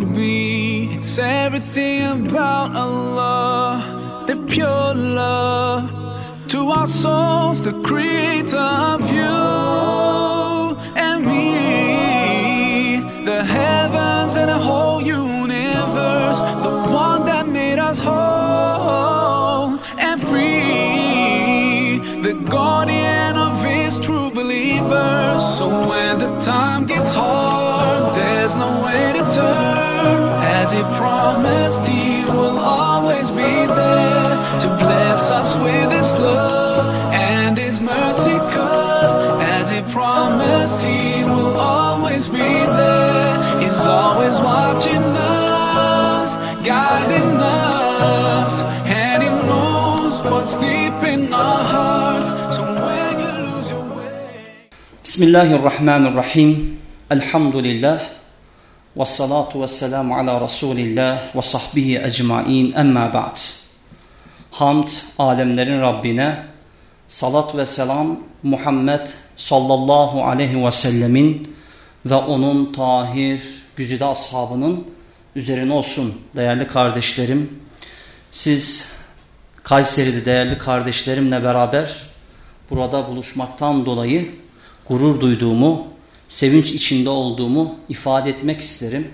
be. It's everything about Allah, the pure love. To our souls, the creator of you and me, the heavens and the whole universe, the one that made us whole and free, the guardian of his true believers. So when there's no way to turn. As he promised, he will always be there to bless us with his love and his mercy. Cause as he promised, he will always be there. He's always watching us, guiding us, and he knows what's deep in our hearts. So when you lose your way. Elhamdülillah. Ve salatu ve selamu ala Resulillah ve sahbihi ecmain emma ba'd. Hamd alemlerin Rabbine, salat ve selam Muhammed sallallahu aleyhi ve sellemin ve onun tahir güzide ashabının üzerine olsun değerli kardeşlerim. Siz Kayseri'de değerli kardeşlerimle beraber burada buluşmaktan dolayı gurur duyduğumu, sevinç içinde olduğumu ifade etmek isterim.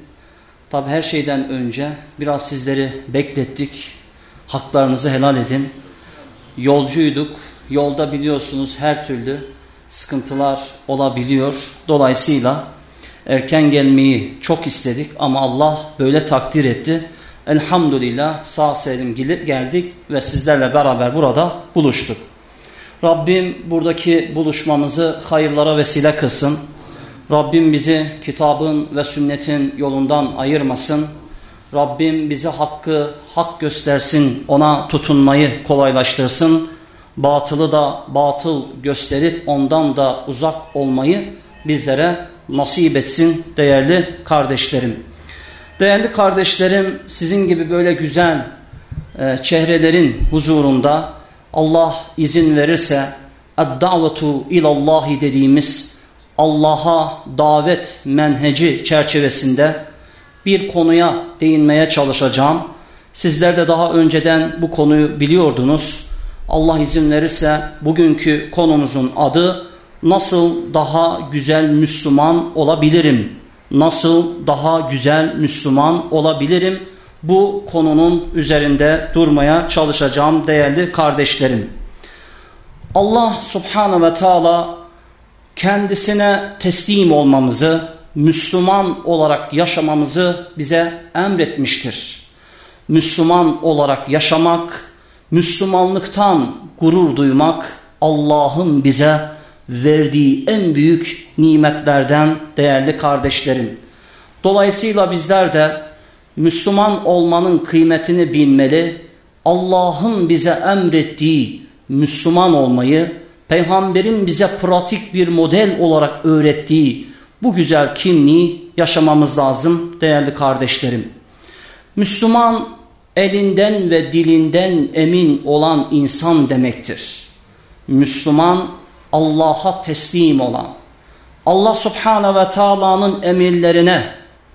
Tabi her şeyden önce biraz sizleri beklettik. Haklarınızı helal edin. Yolcuyduk. Yolda biliyorsunuz her türlü sıkıntılar olabiliyor. Dolayısıyla erken gelmeyi çok istedik ama Allah böyle takdir etti. Elhamdülillah sağ selim geldik ve sizlerle beraber burada buluştuk. Rabbim buradaki buluşmamızı hayırlara vesile kılsın. Rabbim bizi kitabın ve sünnetin yolundan ayırmasın. Rabbim bize hakkı hak göstersin, ona tutunmayı kolaylaştırsın. Batılı da batıl gösterip ondan da uzak olmayı bizlere nasip etsin değerli kardeşlerim. Değerli kardeşlerim sizin gibi böyle güzel e, çehrelerin huzurunda Allah izin verirse اَدْدَعْوَةُ ilallahi dediğimiz Allah'a davet menheci çerçevesinde bir konuya değinmeye çalışacağım. Sizler de daha önceden bu konuyu biliyordunuz. Allah izin verirse bugünkü konumuzun adı nasıl daha güzel Müslüman olabilirim? Nasıl daha güzel Müslüman olabilirim? Bu konunun üzerinde durmaya çalışacağım değerli kardeşlerim. Allah subhanahu ve taala kendisine teslim olmamızı, Müslüman olarak yaşamamızı bize emretmiştir. Müslüman olarak yaşamak, Müslümanlıktan gurur duymak Allah'ın bize verdiği en büyük nimetlerden değerli kardeşlerim. Dolayısıyla bizler de Müslüman olmanın kıymetini bilmeli, Allah'ın bize emrettiği Müslüman olmayı, Peygamberin bize pratik bir model olarak öğrettiği bu güzel kimliği yaşamamız lazım değerli kardeşlerim. Müslüman elinden ve dilinden emin olan insan demektir. Müslüman Allah'a teslim olan, Allah subhanahu ve taala'nın emirlerine,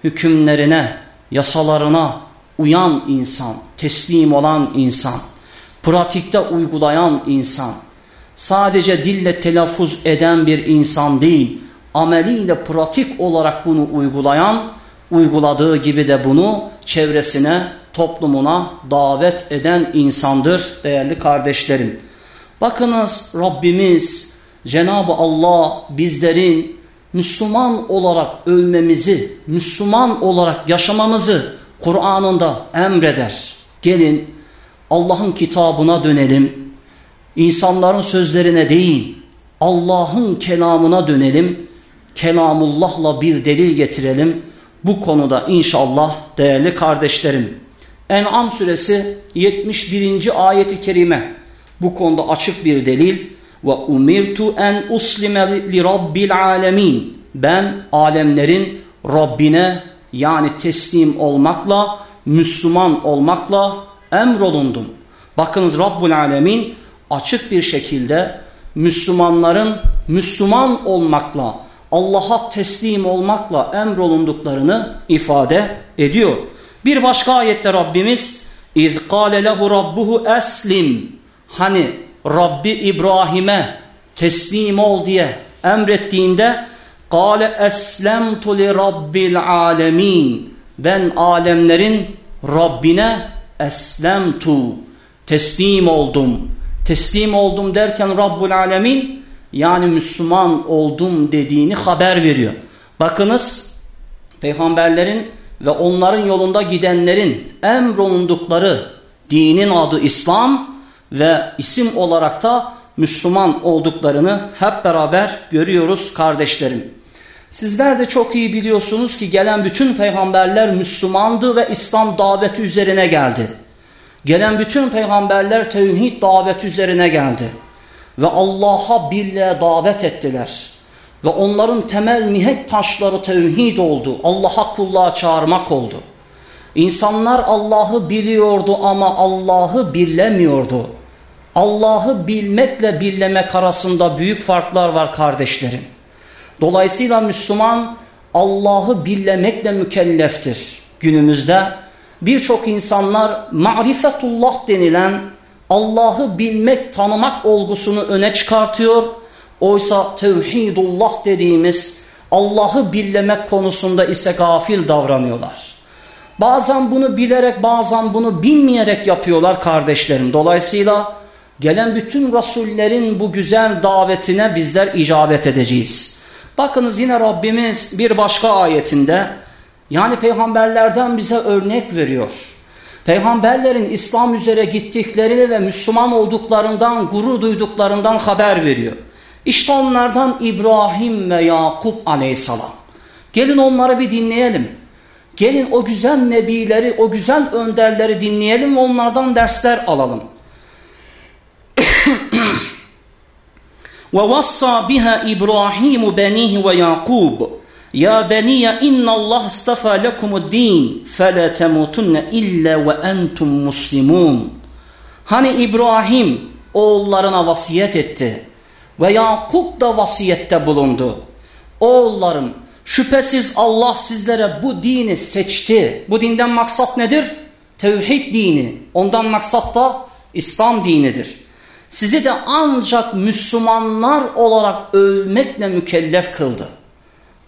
hükümlerine, yasalarına uyan insan, teslim olan insan, pratikte uygulayan insan, sadece dille telaffuz eden bir insan değil, ameliyle pratik olarak bunu uygulayan, uyguladığı gibi de bunu çevresine, toplumuna davet eden insandır değerli kardeşlerim. Bakınız Rabbimiz Cenab-ı Allah bizlerin Müslüman olarak ölmemizi, Müslüman olarak yaşamamızı Kur'an'ında emreder. Gelin Allah'ın kitabına dönelim. İnsanların sözlerine değil, Allah'ın kelamına dönelim. Kelamullah'la bir delil getirelim. Bu konuda inşallah değerli kardeşlerim. En'am suresi 71. ayeti kerime bu konuda açık bir delil ve umirtu en uslime li rabbil alemin ben alemlerin Rabbine yani teslim olmakla Müslüman olmakla emrolundum. Bakınız Rabbul Alemin açık bir şekilde Müslümanların Müslüman olmakla, Allah'a teslim olmakla emrolunduklarını ifade ediyor. Bir başka ayette Rabbimiz İz kâle lehu rabbuhu eslim Hani Rabbi İbrahim'e teslim ol diye emrettiğinde Kâle eslemtu li rabbil alemin Ben alemlerin Rabbine eslemtu teslim oldum. Teslim oldum derken Rabbul Alemin yani Müslüman oldum dediğini haber veriyor. Bakınız peygamberlerin ve onların yolunda gidenlerin emrolundukları dinin adı İslam ve isim olarak da Müslüman olduklarını hep beraber görüyoruz kardeşlerim. Sizler de çok iyi biliyorsunuz ki gelen bütün peygamberler Müslümandı ve İslam daveti üzerine geldi. Gelen bütün peygamberler tevhid daveti üzerine geldi. Ve Allah'a birliğe davet ettiler. Ve onların temel mihenk taşları tevhid oldu. Allah'a kulluğa çağırmak oldu. İnsanlar Allah'ı biliyordu ama Allah'ı birlemiyordu. Allah'ı bilmekle birlemek arasında büyük farklar var kardeşlerim. Dolayısıyla Müslüman Allah'ı birlemekle mükelleftir. Günümüzde birçok insanlar marifetullah denilen Allah'ı bilmek, tanımak olgusunu öne çıkartıyor. Oysa tevhidullah dediğimiz Allah'ı birlemek konusunda ise gafil davranıyorlar. Bazen bunu bilerek bazen bunu bilmeyerek yapıyorlar kardeşlerim. Dolayısıyla gelen bütün rasullerin bu güzel davetine bizler icabet edeceğiz. Bakınız yine Rabbimiz bir başka ayetinde yani peygamberlerden bize örnek veriyor. Peygamberlerin İslam üzere gittiklerini ve Müslüman olduklarından, gurur duyduklarından haber veriyor. İşte onlardan İbrahim ve Yakup aleyhisselam. Gelin onları bir dinleyelim. Gelin o güzel nebileri, o güzel önderleri dinleyelim ve onlardan dersler alalım. وَوَصَّى بِهَا إِبْرَاهِيمُ بَنِيهِ وَيَعْقُوبُ ya beniye innallah istafa lekumuddin fele temutunne illa ve entum muslimun. Hani İbrahim oğullarına vasiyet etti ve Yakup da vasiyette bulundu. Oğullarım şüphesiz Allah sizlere bu dini seçti. Bu dinden maksat nedir? Tevhid dini. Ondan maksat da İslam dinidir. Sizi de ancak Müslümanlar olarak ölmekle mükellef kıldı.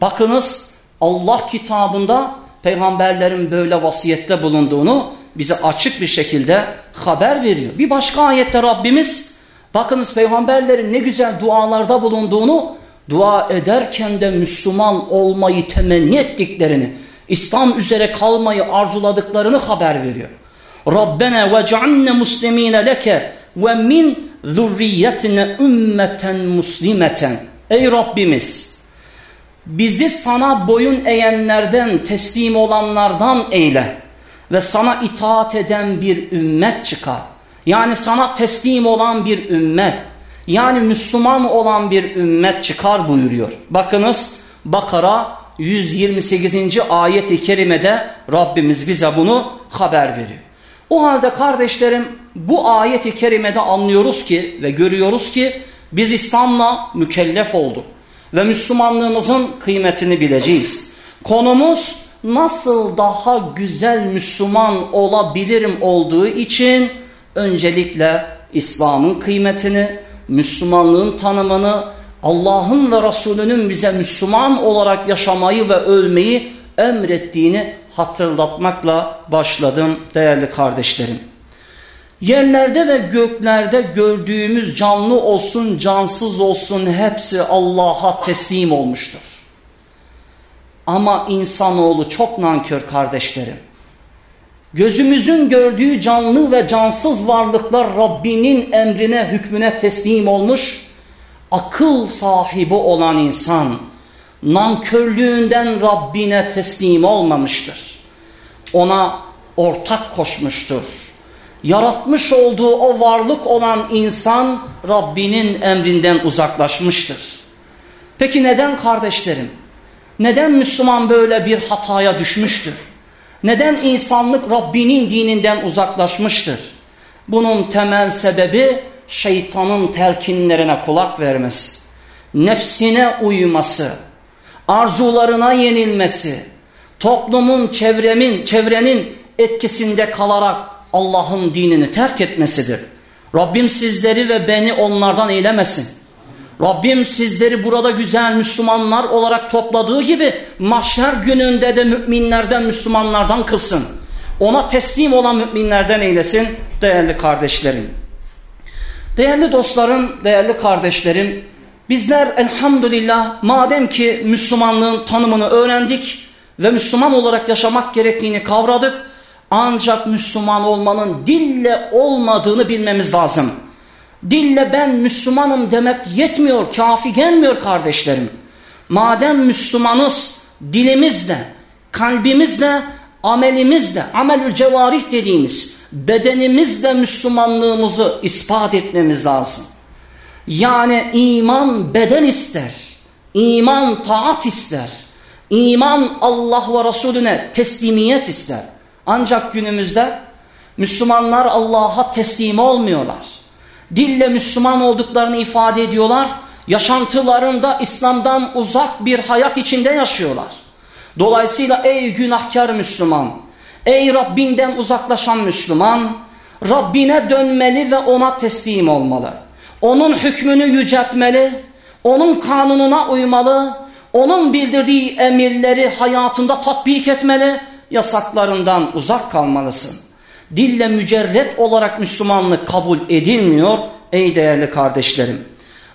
Bakınız Allah kitabında peygamberlerin böyle vasiyette bulunduğunu bize açık bir şekilde haber veriyor. Bir başka ayette Rabbimiz bakınız peygamberlerin ne güzel dualarda bulunduğunu dua ederken de Müslüman olmayı temenni ettiklerini İslam üzere kalmayı arzuladıklarını haber veriyor. Rabbena vec'alne muslimine leke ve min zurriyetine ümmeten muslimeten. Ey Rabbimiz bizi sana boyun eğenlerden, teslim olanlardan eyle ve sana itaat eden bir ümmet çıkar. Yani sana teslim olan bir ümmet, yani Müslüman olan bir ümmet çıkar buyuruyor. Bakınız Bakara 128. ayet-i kerimede Rabbimiz bize bunu haber veriyor. O halde kardeşlerim bu ayet-i kerimede anlıyoruz ki ve görüyoruz ki biz İslam'la mükellef olduk ve Müslümanlığımızın kıymetini bileceğiz. Konumuz nasıl daha güzel Müslüman olabilirim olduğu için öncelikle İslam'ın kıymetini, Müslümanlığın tanımını, Allah'ın ve Resulünün bize Müslüman olarak yaşamayı ve ölmeyi emrettiğini hatırlatmakla başladım değerli kardeşlerim. Yerlerde ve göklerde gördüğümüz canlı olsun cansız olsun hepsi Allah'a teslim olmuştur. Ama insanoğlu çok nankör kardeşlerim. Gözümüzün gördüğü canlı ve cansız varlıklar Rabbinin emrine hükmüne teslim olmuş. Akıl sahibi olan insan nankörlüğünden Rabbine teslim olmamıştır. Ona ortak koşmuştur yaratmış olduğu o varlık olan insan Rabbinin emrinden uzaklaşmıştır. Peki neden kardeşlerim? Neden Müslüman böyle bir hataya düşmüştür? Neden insanlık Rabbinin dininden uzaklaşmıştır? Bunun temel sebebi şeytanın telkinlerine kulak vermesi, nefsine uyması, arzularına yenilmesi, toplumun, çevremin, çevrenin etkisinde kalarak Allah'ın dinini terk etmesidir. Rabbim sizleri ve beni onlardan eylemesin. Rabbim sizleri burada güzel Müslümanlar olarak topladığı gibi mahşer gününde de müminlerden, Müslümanlardan kılsın. Ona teslim olan müminlerden eylesin değerli kardeşlerim. Değerli dostlarım, değerli kardeşlerim, bizler elhamdülillah madem ki Müslümanlığın tanımını öğrendik ve Müslüman olarak yaşamak gerektiğini kavradık, ancak Müslüman olmanın dille olmadığını bilmemiz lazım. Dille ben Müslümanım demek yetmiyor, kafi gelmiyor kardeşlerim. Madem Müslümanız dilimizle, kalbimizle, amelimizle, amelül cevarih dediğimiz bedenimizle Müslümanlığımızı ispat etmemiz lazım. Yani iman beden ister, iman taat ister, iman Allah ve Resulüne teslimiyet ister. Ancak günümüzde Müslümanlar Allah'a teslim olmuyorlar. Dille Müslüman olduklarını ifade ediyorlar. Yaşantılarında İslam'dan uzak bir hayat içinde yaşıyorlar. Dolayısıyla ey günahkar Müslüman, ey Rabbinden uzaklaşan Müslüman, Rabbine dönmeli ve ona teslim olmalı. Onun hükmünü yüceltmeli, onun kanununa uymalı, onun bildirdiği emirleri hayatında tatbik etmeli, yasaklarından uzak kalmalısın. Dille mücerret olarak Müslümanlık kabul edilmiyor ey değerli kardeşlerim.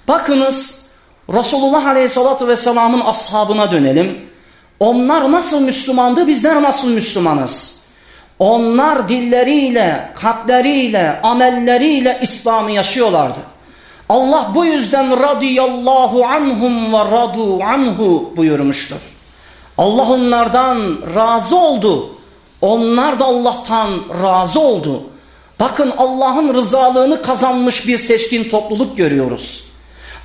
Bakınız Resulullah Aleyhisselatü Vesselam'ın ashabına dönelim. Onlar nasıl Müslümandı bizler nasıl Müslümanız? Onlar dilleriyle, kalpleriyle, amelleriyle İslam'ı yaşıyorlardı. Allah bu yüzden radıyallahu anhum ve radu anhu buyurmuştur. Allah onlardan razı oldu. Onlar da Allah'tan razı oldu. Bakın Allah'ın rızalığını kazanmış bir seçkin topluluk görüyoruz.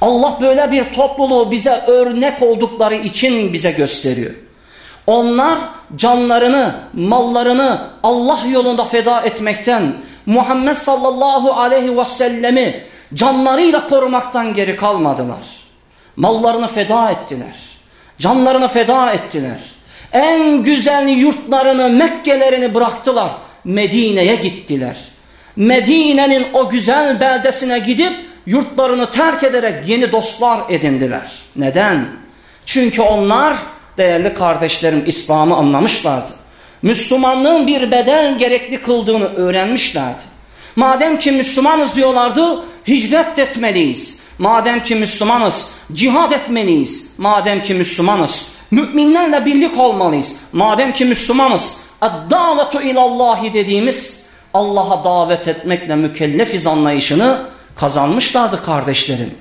Allah böyle bir topluluğu bize örnek oldukları için bize gösteriyor. Onlar canlarını, mallarını Allah yolunda feda etmekten, Muhammed sallallahu aleyhi ve sellemi canlarıyla korumaktan geri kalmadılar. Mallarını feda ettiler. Canlarını feda ettiler. En güzel yurtlarını, Mekke'lerini bıraktılar. Medine'ye gittiler. Medine'nin o güzel beldesine gidip yurtlarını terk ederek yeni dostlar edindiler. Neden? Çünkü onlar değerli kardeşlerim İslam'ı anlamışlardı. Müslümanlığın bir bedel gerekli kıldığını öğrenmişlerdi. Madem ki Müslümanız diyorlardı hicret etmeliyiz. Madem ki Müslümanız cihad etmeliyiz. Madem ki Müslümanız müminlerle birlik olmalıyız. Madem ki Müslümanız davetu ilallahi dediğimiz Allah'a davet etmekle mükellefiz anlayışını kazanmışlardı kardeşlerim.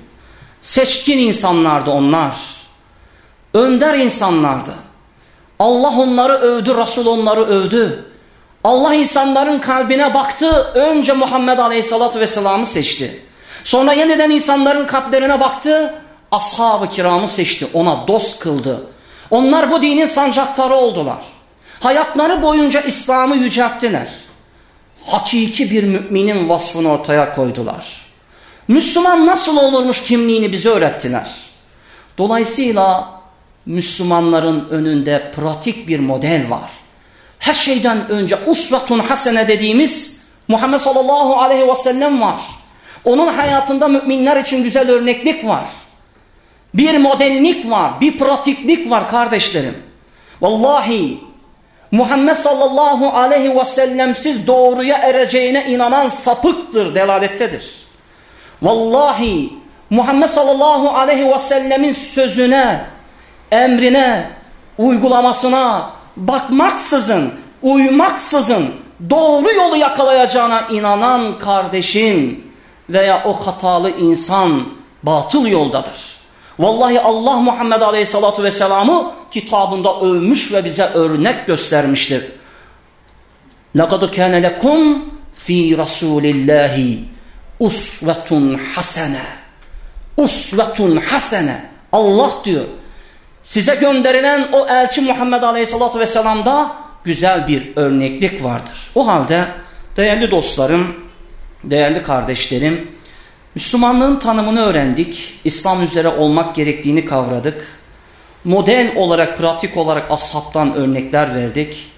Seçkin insanlardı onlar. Önder insanlardı. Allah onları övdü, Resul onları övdü. Allah insanların kalbine baktı, önce Muhammed Aleyhisselatü Vesselam'ı seçti. Sonra yeniden insanların kalplerine baktı, ashab-ı kiramı seçti, ona dost kıldı. Onlar bu dinin sancaktarı oldular. Hayatları boyunca İslam'ı yücelttiler. Hakiki bir müminin vasfını ortaya koydular. Müslüman nasıl olurmuş kimliğini bize öğrettiler. Dolayısıyla Müslümanların önünde pratik bir model var. Her şeyden önce usvetun hasene dediğimiz Muhammed sallallahu aleyhi ve sellem var. Onun hayatında müminler için güzel örneklik var. Bir modellik var, bir pratiklik var kardeşlerim. Vallahi Muhammed sallallahu aleyhi ve sellemsiz doğruya ereceğine inanan sapıktır, delalettedir. Vallahi Muhammed sallallahu aleyhi ve sellemin sözüne, emrine, uygulamasına bakmaksızın, uymaksızın doğru yolu yakalayacağına inanan kardeşim veya o hatalı insan batıl yoldadır. Vallahi Allah Muhammed Aleyhisselatü Vesselam'ı kitabında övmüş ve bize örnek göstermiştir. لَقَدْ كَانَ لَكُمْ ف۪ي رَسُولِ اللّٰهِ usvetun hasene. Usvetun hasene. Allah diyor. Size gönderilen o elçi Muhammed Aleyhisselatü Vesselam'da güzel bir örneklik vardır. O halde değerli dostlarım, değerli kardeşlerim, Müslümanlığın tanımını öğrendik. İslam üzere olmak gerektiğini kavradık. Model olarak, pratik olarak ashabtan örnekler verdik.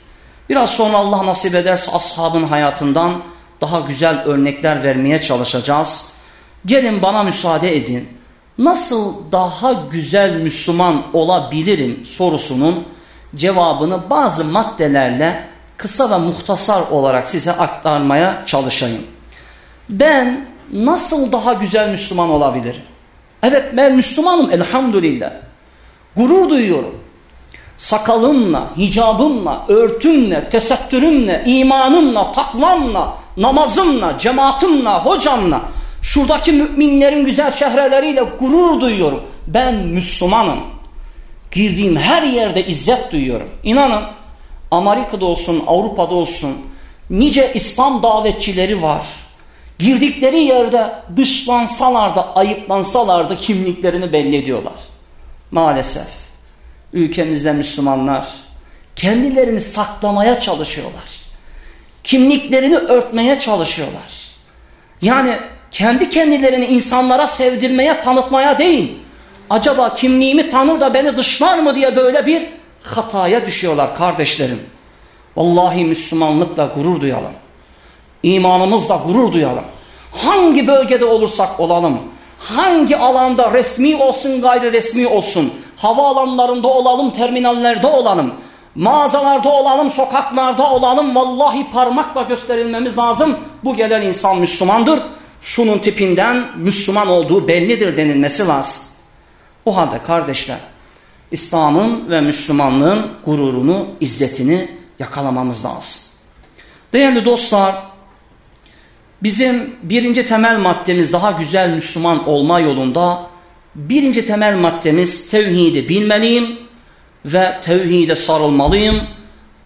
Biraz sonra Allah nasip ederse ashabın hayatından daha güzel örnekler vermeye çalışacağız. Gelin bana müsaade edin. Nasıl daha güzel Müslüman olabilirim sorusunun cevabını bazı maddelerle kısa ve muhtasar olarak size aktarmaya çalışayım. Ben nasıl daha güzel Müslüman olabilirim? Evet ben Müslümanım elhamdülillah. Gurur duyuyorum. Sakalımla, hicabımla, örtümle, tesettürümle, imanımla, takvamla, namazımla, cemaatimle, hocamla, şuradaki müminlerin güzel şehreleriyle gurur duyuyorum. Ben Müslümanım. Girdiğim her yerde izzet duyuyorum. İnanın Amerika'da olsun, Avrupa'da olsun nice İslam davetçileri var. Girdikleri yerde dışlansalar da ayıplansalar da kimliklerini belli ediyorlar. Maalesef ülkemizde Müslümanlar kendilerini saklamaya çalışıyorlar. Kimliklerini örtmeye çalışıyorlar. Yani kendi kendilerini insanlara sevdirmeye, tanıtmaya değil. Acaba kimliğimi tanır da beni dışlar mı diye böyle bir hataya düşüyorlar kardeşlerim. Vallahi Müslümanlıkla gurur duyalım. İmanımızla gurur duyalım. Hangi bölgede olursak olalım, hangi alanda resmi olsun gayri resmi olsun, havaalanlarında olalım, terminallerde olalım, mağazalarda olalım, sokaklarda olalım, vallahi parmakla gösterilmemiz lazım. Bu gelen insan Müslümandır. Şunun tipinden Müslüman olduğu bellidir denilmesi lazım. O halde kardeşler, İslam'ın ve Müslümanlığın gururunu, izzetini yakalamamız lazım. Değerli dostlar, bizim birinci temel maddemiz daha güzel Müslüman olma yolunda birinci temel maddemiz tevhidi bilmeliyim ve tevhide sarılmalıyım.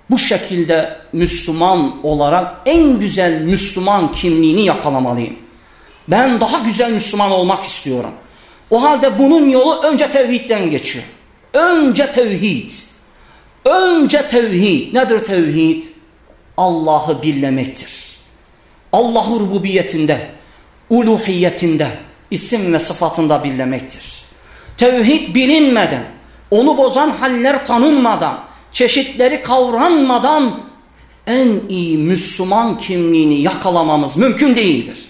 Bu şekilde Müslüman olarak en güzel Müslüman kimliğini yakalamalıyım. Ben daha güzel Müslüman olmak istiyorum. O halde bunun yolu önce tevhidden geçiyor. Önce tevhid. Önce tevhid. Nedir tevhid? Allah'ı billemektir. Allah'ı rububiyetinde, uluhiyetinde, isim ve sıfatında billemektir. Tevhid bilinmeden, onu bozan haller tanınmadan, çeşitleri kavranmadan en iyi Müslüman kimliğini yakalamamız mümkün değildir.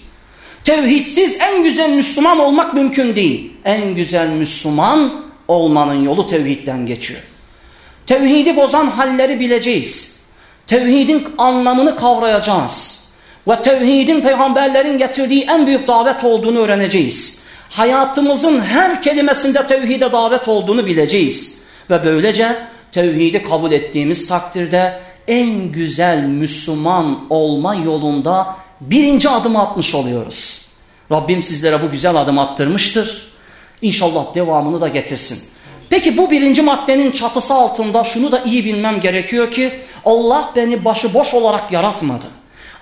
Tevhidsiz en güzel Müslüman olmak mümkün değil. En güzel Müslüman olmanın yolu tevhidden geçiyor. Tevhidi bozan halleri bileceğiz. Tevhidin anlamını kavrayacağız. Ve tevhidin peygamberlerin getirdiği en büyük davet olduğunu öğreneceğiz. Hayatımızın her kelimesinde tevhide davet olduğunu bileceğiz. Ve böylece tevhidi kabul ettiğimiz takdirde en güzel Müslüman olma yolunda birinci adım atmış oluyoruz. Rabbim sizlere bu güzel adım attırmıştır. İnşallah devamını da getirsin. Peki bu birinci maddenin çatısı altında şunu da iyi bilmem gerekiyor ki Allah beni başıboş olarak yaratmadı.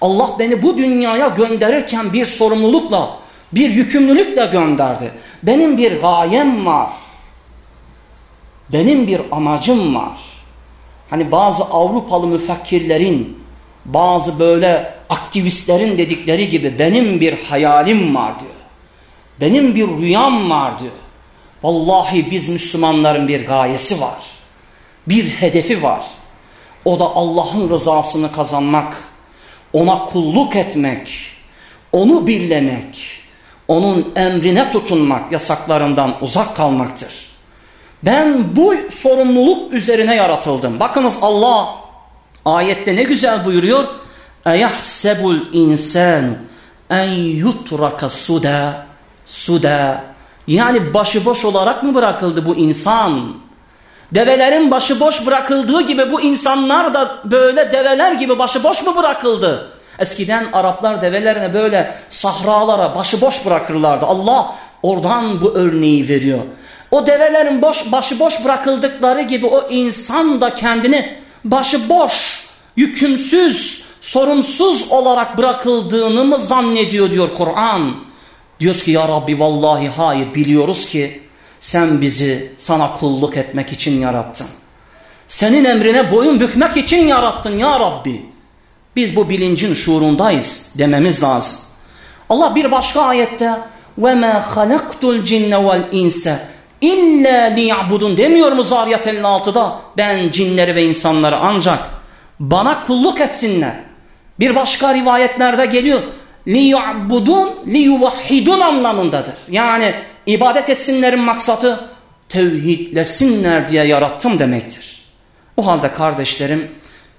Allah beni bu dünyaya gönderirken bir sorumlulukla, bir yükümlülükle gönderdi. Benim bir gayem var. Benim bir amacım var. Hani bazı Avrupalı müfekkirlerin, bazı böyle aktivistlerin dedikleri gibi benim bir hayalim var diyor. Benim bir rüyam var diyor. Vallahi biz Müslümanların bir gayesi var. Bir hedefi var. O da Allah'ın rızasını kazanmak, ona kulluk etmek, onu birlemek, onun emrine tutunmak, yasaklarından uzak kalmaktır. Ben bu sorumluluk üzerine yaratıldım. Bakınız Allah ayette ne güzel buyuruyor. اَيَحْسَبُ الْاِنْسَانُ en yutraka suda suda yani başıboş olarak mı bırakıldı bu insan? Develerin başıboş bırakıldığı gibi bu insanlar da böyle develer gibi başıboş mu bırakıldı? Eskiden Araplar develerine böyle sahralara başıboş bırakırlardı. Allah oradan bu örneği veriyor. O develerin boş, başıboş bırakıldıkları gibi o insan da kendini başıboş, yükümsüz, sorumsuz olarak bırakıldığını mı zannediyor diyor Kur'an. Diyoruz ki ya Rabbi vallahi hayır biliyoruz ki sen bizi sana kulluk etmek için yarattın. Senin emrine boyun bükmek için yarattın ya Rabbi. Biz bu bilincin şuurundayız dememiz lazım. Allah bir başka ayette وَمَا خَلَقْتُ الْجِنَّ وَالْاِنْسَ İlla liya'budun demiyor mu Zariyat 56'da? Ben cinleri ve insanları ancak bana kulluk etsinler. Bir başka rivayetlerde geliyor. Liya'budun liyuvahhidun anlamındadır. Yani ibadet etsinlerin maksatı tevhidlesinler diye yarattım demektir. O halde kardeşlerim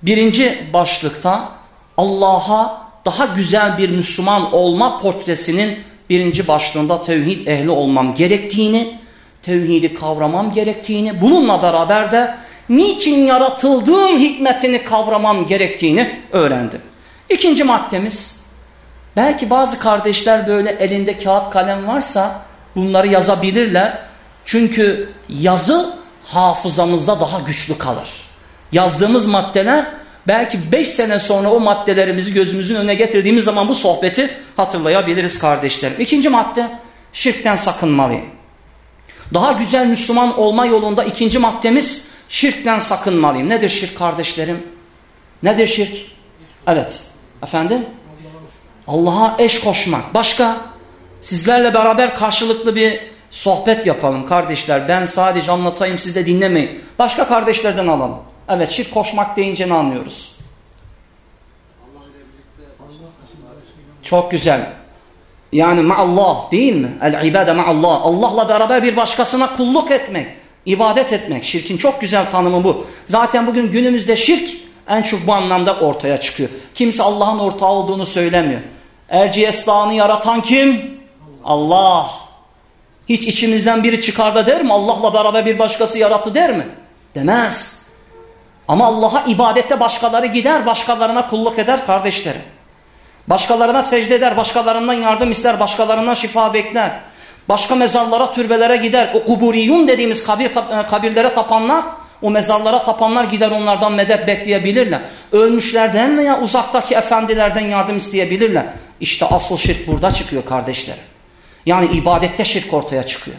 birinci başlıkta Allah'a daha güzel bir Müslüman olma portresinin birinci başlığında tevhid ehli olmam gerektiğini, tevhidi kavramam gerektiğini, bununla beraber de niçin yaratıldığım hikmetini kavramam gerektiğini öğrendim. İkinci maddemiz, belki bazı kardeşler böyle elinde kağıt kalem varsa bunları yazabilirler. Çünkü yazı hafızamızda daha güçlü kalır. Yazdığımız maddeler belki 5 sene sonra o maddelerimizi gözümüzün önüne getirdiğimiz zaman bu sohbeti hatırlayabiliriz kardeşlerim. İkinci madde şirkten sakınmalıyım. Daha güzel Müslüman olma yolunda ikinci maddemiz şirkten sakınmalıyım. Nedir şirk kardeşlerim? Nedir şirk? Evet. Efendim? Allah'a eş koşmak. Başka? Sizlerle beraber karşılıklı bir sohbet yapalım kardeşler. Ben sadece anlatayım siz de dinlemeyin. Başka kardeşlerden alalım. Evet şirk koşmak deyince ne anlıyoruz? Çok güzel. Yani ma'allah değil mi? El-ibade ma'allah. Allah'la beraber bir başkasına kulluk etmek, ibadet etmek. Şirkin çok güzel tanımı bu. Zaten bugün günümüzde şirk en çok bu anlamda ortaya çıkıyor. Kimse Allah'ın ortağı olduğunu söylemiyor. Erciyes Dağı'nı yaratan kim? Allah. Hiç içimizden biri çıkar da der mi? Allah'la beraber bir başkası yarattı der mi? Demez. Ama Allah'a ibadette başkaları gider, başkalarına kulluk eder kardeşlerim. Başkalarına secde eder, başkalarından yardım ister, başkalarından şifa bekler. Başka mezarlara, türbelere gider. O kuburiyun dediğimiz kabir, e, kabirlere tapanlar, o mezarlara tapanlar gider onlardan medet bekleyebilirler. Ölmüşlerden veya uzaktaki efendilerden yardım isteyebilirler. İşte asıl şirk burada çıkıyor kardeşlerim. Yani ibadette şirk ortaya çıkıyor.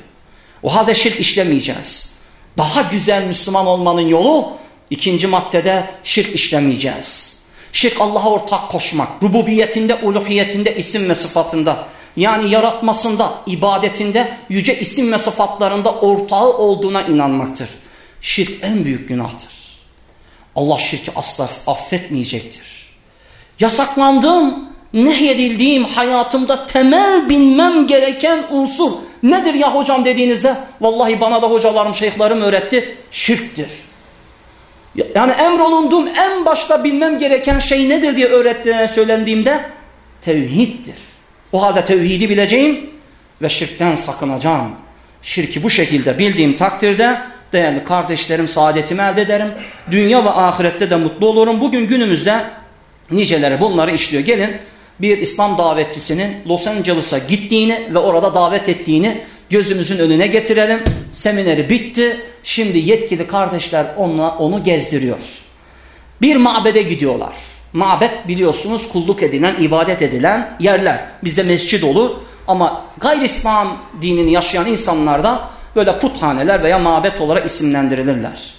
O halde şirk işlemeyeceğiz. Daha güzel Müslüman olmanın yolu ikinci maddede şirk işlemeyeceğiz. Şirk Allah'a ortak koşmak, rububiyetinde, uluhiyetinde, isim ve sıfatında, yani yaratmasında, ibadetinde, yüce isim ve sıfatlarında ortağı olduğuna inanmaktır. Şirk en büyük günahtır. Allah şirki asla affetmeyecektir. Yasaklandığım, nehyedildiğim hayatımda temel bilmem gereken unsur nedir ya hocam dediğinizde vallahi bana da hocalarım, şeyhlerim öğretti şirktir. Yani emrolunduğum en başta bilmem gereken şey nedir diye öğrettiğine söylendiğimde tevhiddir. O halde tevhidi bileceğim ve şirkten sakınacağım. Şirki bu şekilde bildiğim takdirde değerli kardeşlerim saadetimi elde ederim. Dünya ve ahirette de mutlu olurum. Bugün günümüzde niceleri bunları işliyor. Gelin bir İslam davetçisinin Los Angeles'a gittiğini ve orada davet ettiğini gözümüzün önüne getirelim. Semineri bitti. Şimdi yetkili kardeşler onunla, onu gezdiriyor. Bir mabede gidiyorlar. Mabet biliyorsunuz kulluk edilen, ibadet edilen yerler. Bizde mescid olur ama gayri İslam dinini yaşayan insanlar da böyle puthaneler veya mabet olarak isimlendirilirler.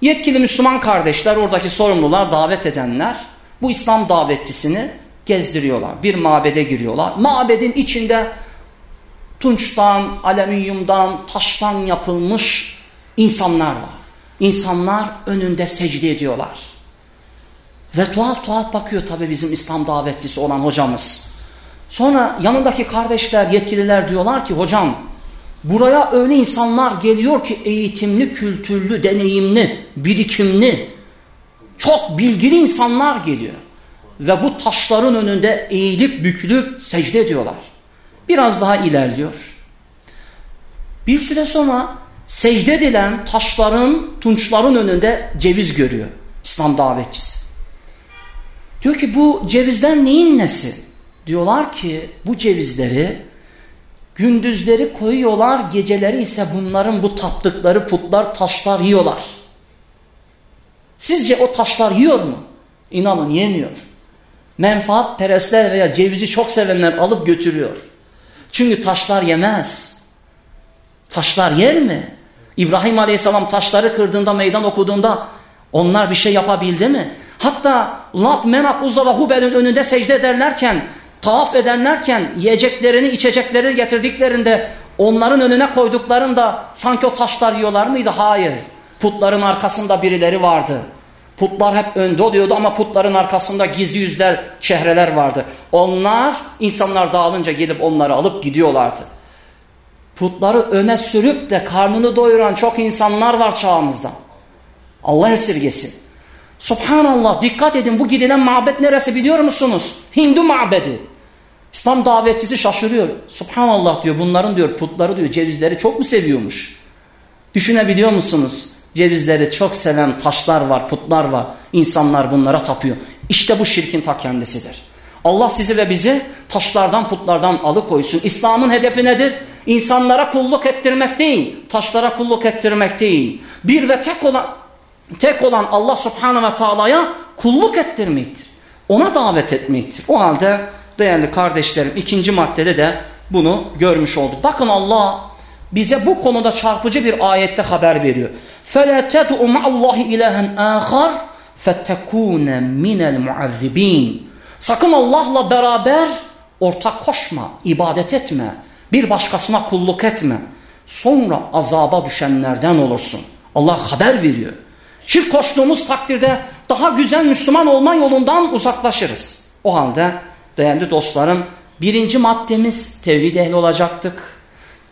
Yetkili Müslüman kardeşler, oradaki sorumlular, davet edenler bu İslam davetçisini gezdiriyorlar. Bir mabede giriyorlar. Mabedin içinde tunçtan, alüminyumdan, taştan yapılmış insanlar var. İnsanlar önünde secde ediyorlar. Ve tuhaf tuhaf bakıyor tabi bizim İslam davetçisi olan hocamız. Sonra yanındaki kardeşler, yetkililer diyorlar ki hocam buraya öyle insanlar geliyor ki eğitimli, kültürlü, deneyimli, birikimli, çok bilgili insanlar geliyor. Ve bu taşların önünde eğilip bükülüp secde ediyorlar. Biraz daha ilerliyor. Bir süre sonra secde edilen taşların, tunçların önünde ceviz görüyor. İslam davetçisi. Diyor ki bu cevizden neyin nesi? Diyorlar ki bu cevizleri gündüzleri koyuyorlar, geceleri ise bunların bu taptıkları putlar, taşlar yiyorlar. Sizce o taşlar yiyor mu? İnanın yemiyor. Menfaat perestler veya cevizi çok sevenler alıp götürüyor. Çünkü taşlar yemez. Taşlar yer mi? İbrahim Aleyhisselam taşları kırdığında meydan okuduğunda onlar bir şey yapabildi mi? Hatta Lat, Menat, Uzza Hubel'in önünde secde ederlerken tavaf edenlerken yiyeceklerini içecekleri getirdiklerinde onların önüne koyduklarında sanki o taşlar yiyorlar mıydı? Hayır. Putların arkasında birileri vardı. Putlar hep önde oluyordu ama putların arkasında gizli yüzler, çehreler vardı. Onlar insanlar dağılınca gidip onları alıp gidiyorlardı. Putları öne sürüp de karnını doyuran çok insanlar var çağımızda. Allah esirgesin. Subhanallah dikkat edin bu gidilen mabet neresi biliyor musunuz? Hindu mabedi. İslam davetçisi şaşırıyor. Subhanallah diyor bunların diyor putları diyor cevizleri çok mu seviyormuş? Düşünebiliyor musunuz? Cevizleri çok seven taşlar var, putlar var. İnsanlar bunlara tapıyor. İşte bu şirkin ta kendisidir. Allah sizi ve bizi taşlardan putlardan alıkoysun. İslam'ın hedefi nedir? İnsanlara kulluk ettirmek değil, taşlara kulluk ettirmek değil. Bir ve tek olan tek olan Allah Subhanahu ve Taala'ya kulluk ettirmektir. Ona davet etmektir. O halde değerli kardeşlerim ikinci maddede de bunu görmüş olduk. Bakın Allah bize bu konuda çarpıcı bir ayette haber veriyor. فَلَا تَدْعُ مَعَ اللّٰهِ اِلَٰهًا آخَرْ فَتَكُونَ مِنَ الْمُعَذِّب۪ينَ Sakın Allah'la beraber ortak koşma, ibadet etme, bir başkasına kulluk etme. Sonra azaba düşenlerden olursun. Allah haber veriyor. Şirk koştuğumuz takdirde daha güzel Müslüman olma yolundan uzaklaşırız. O halde değerli dostlarım birinci maddemiz tevhid ehli olacaktık.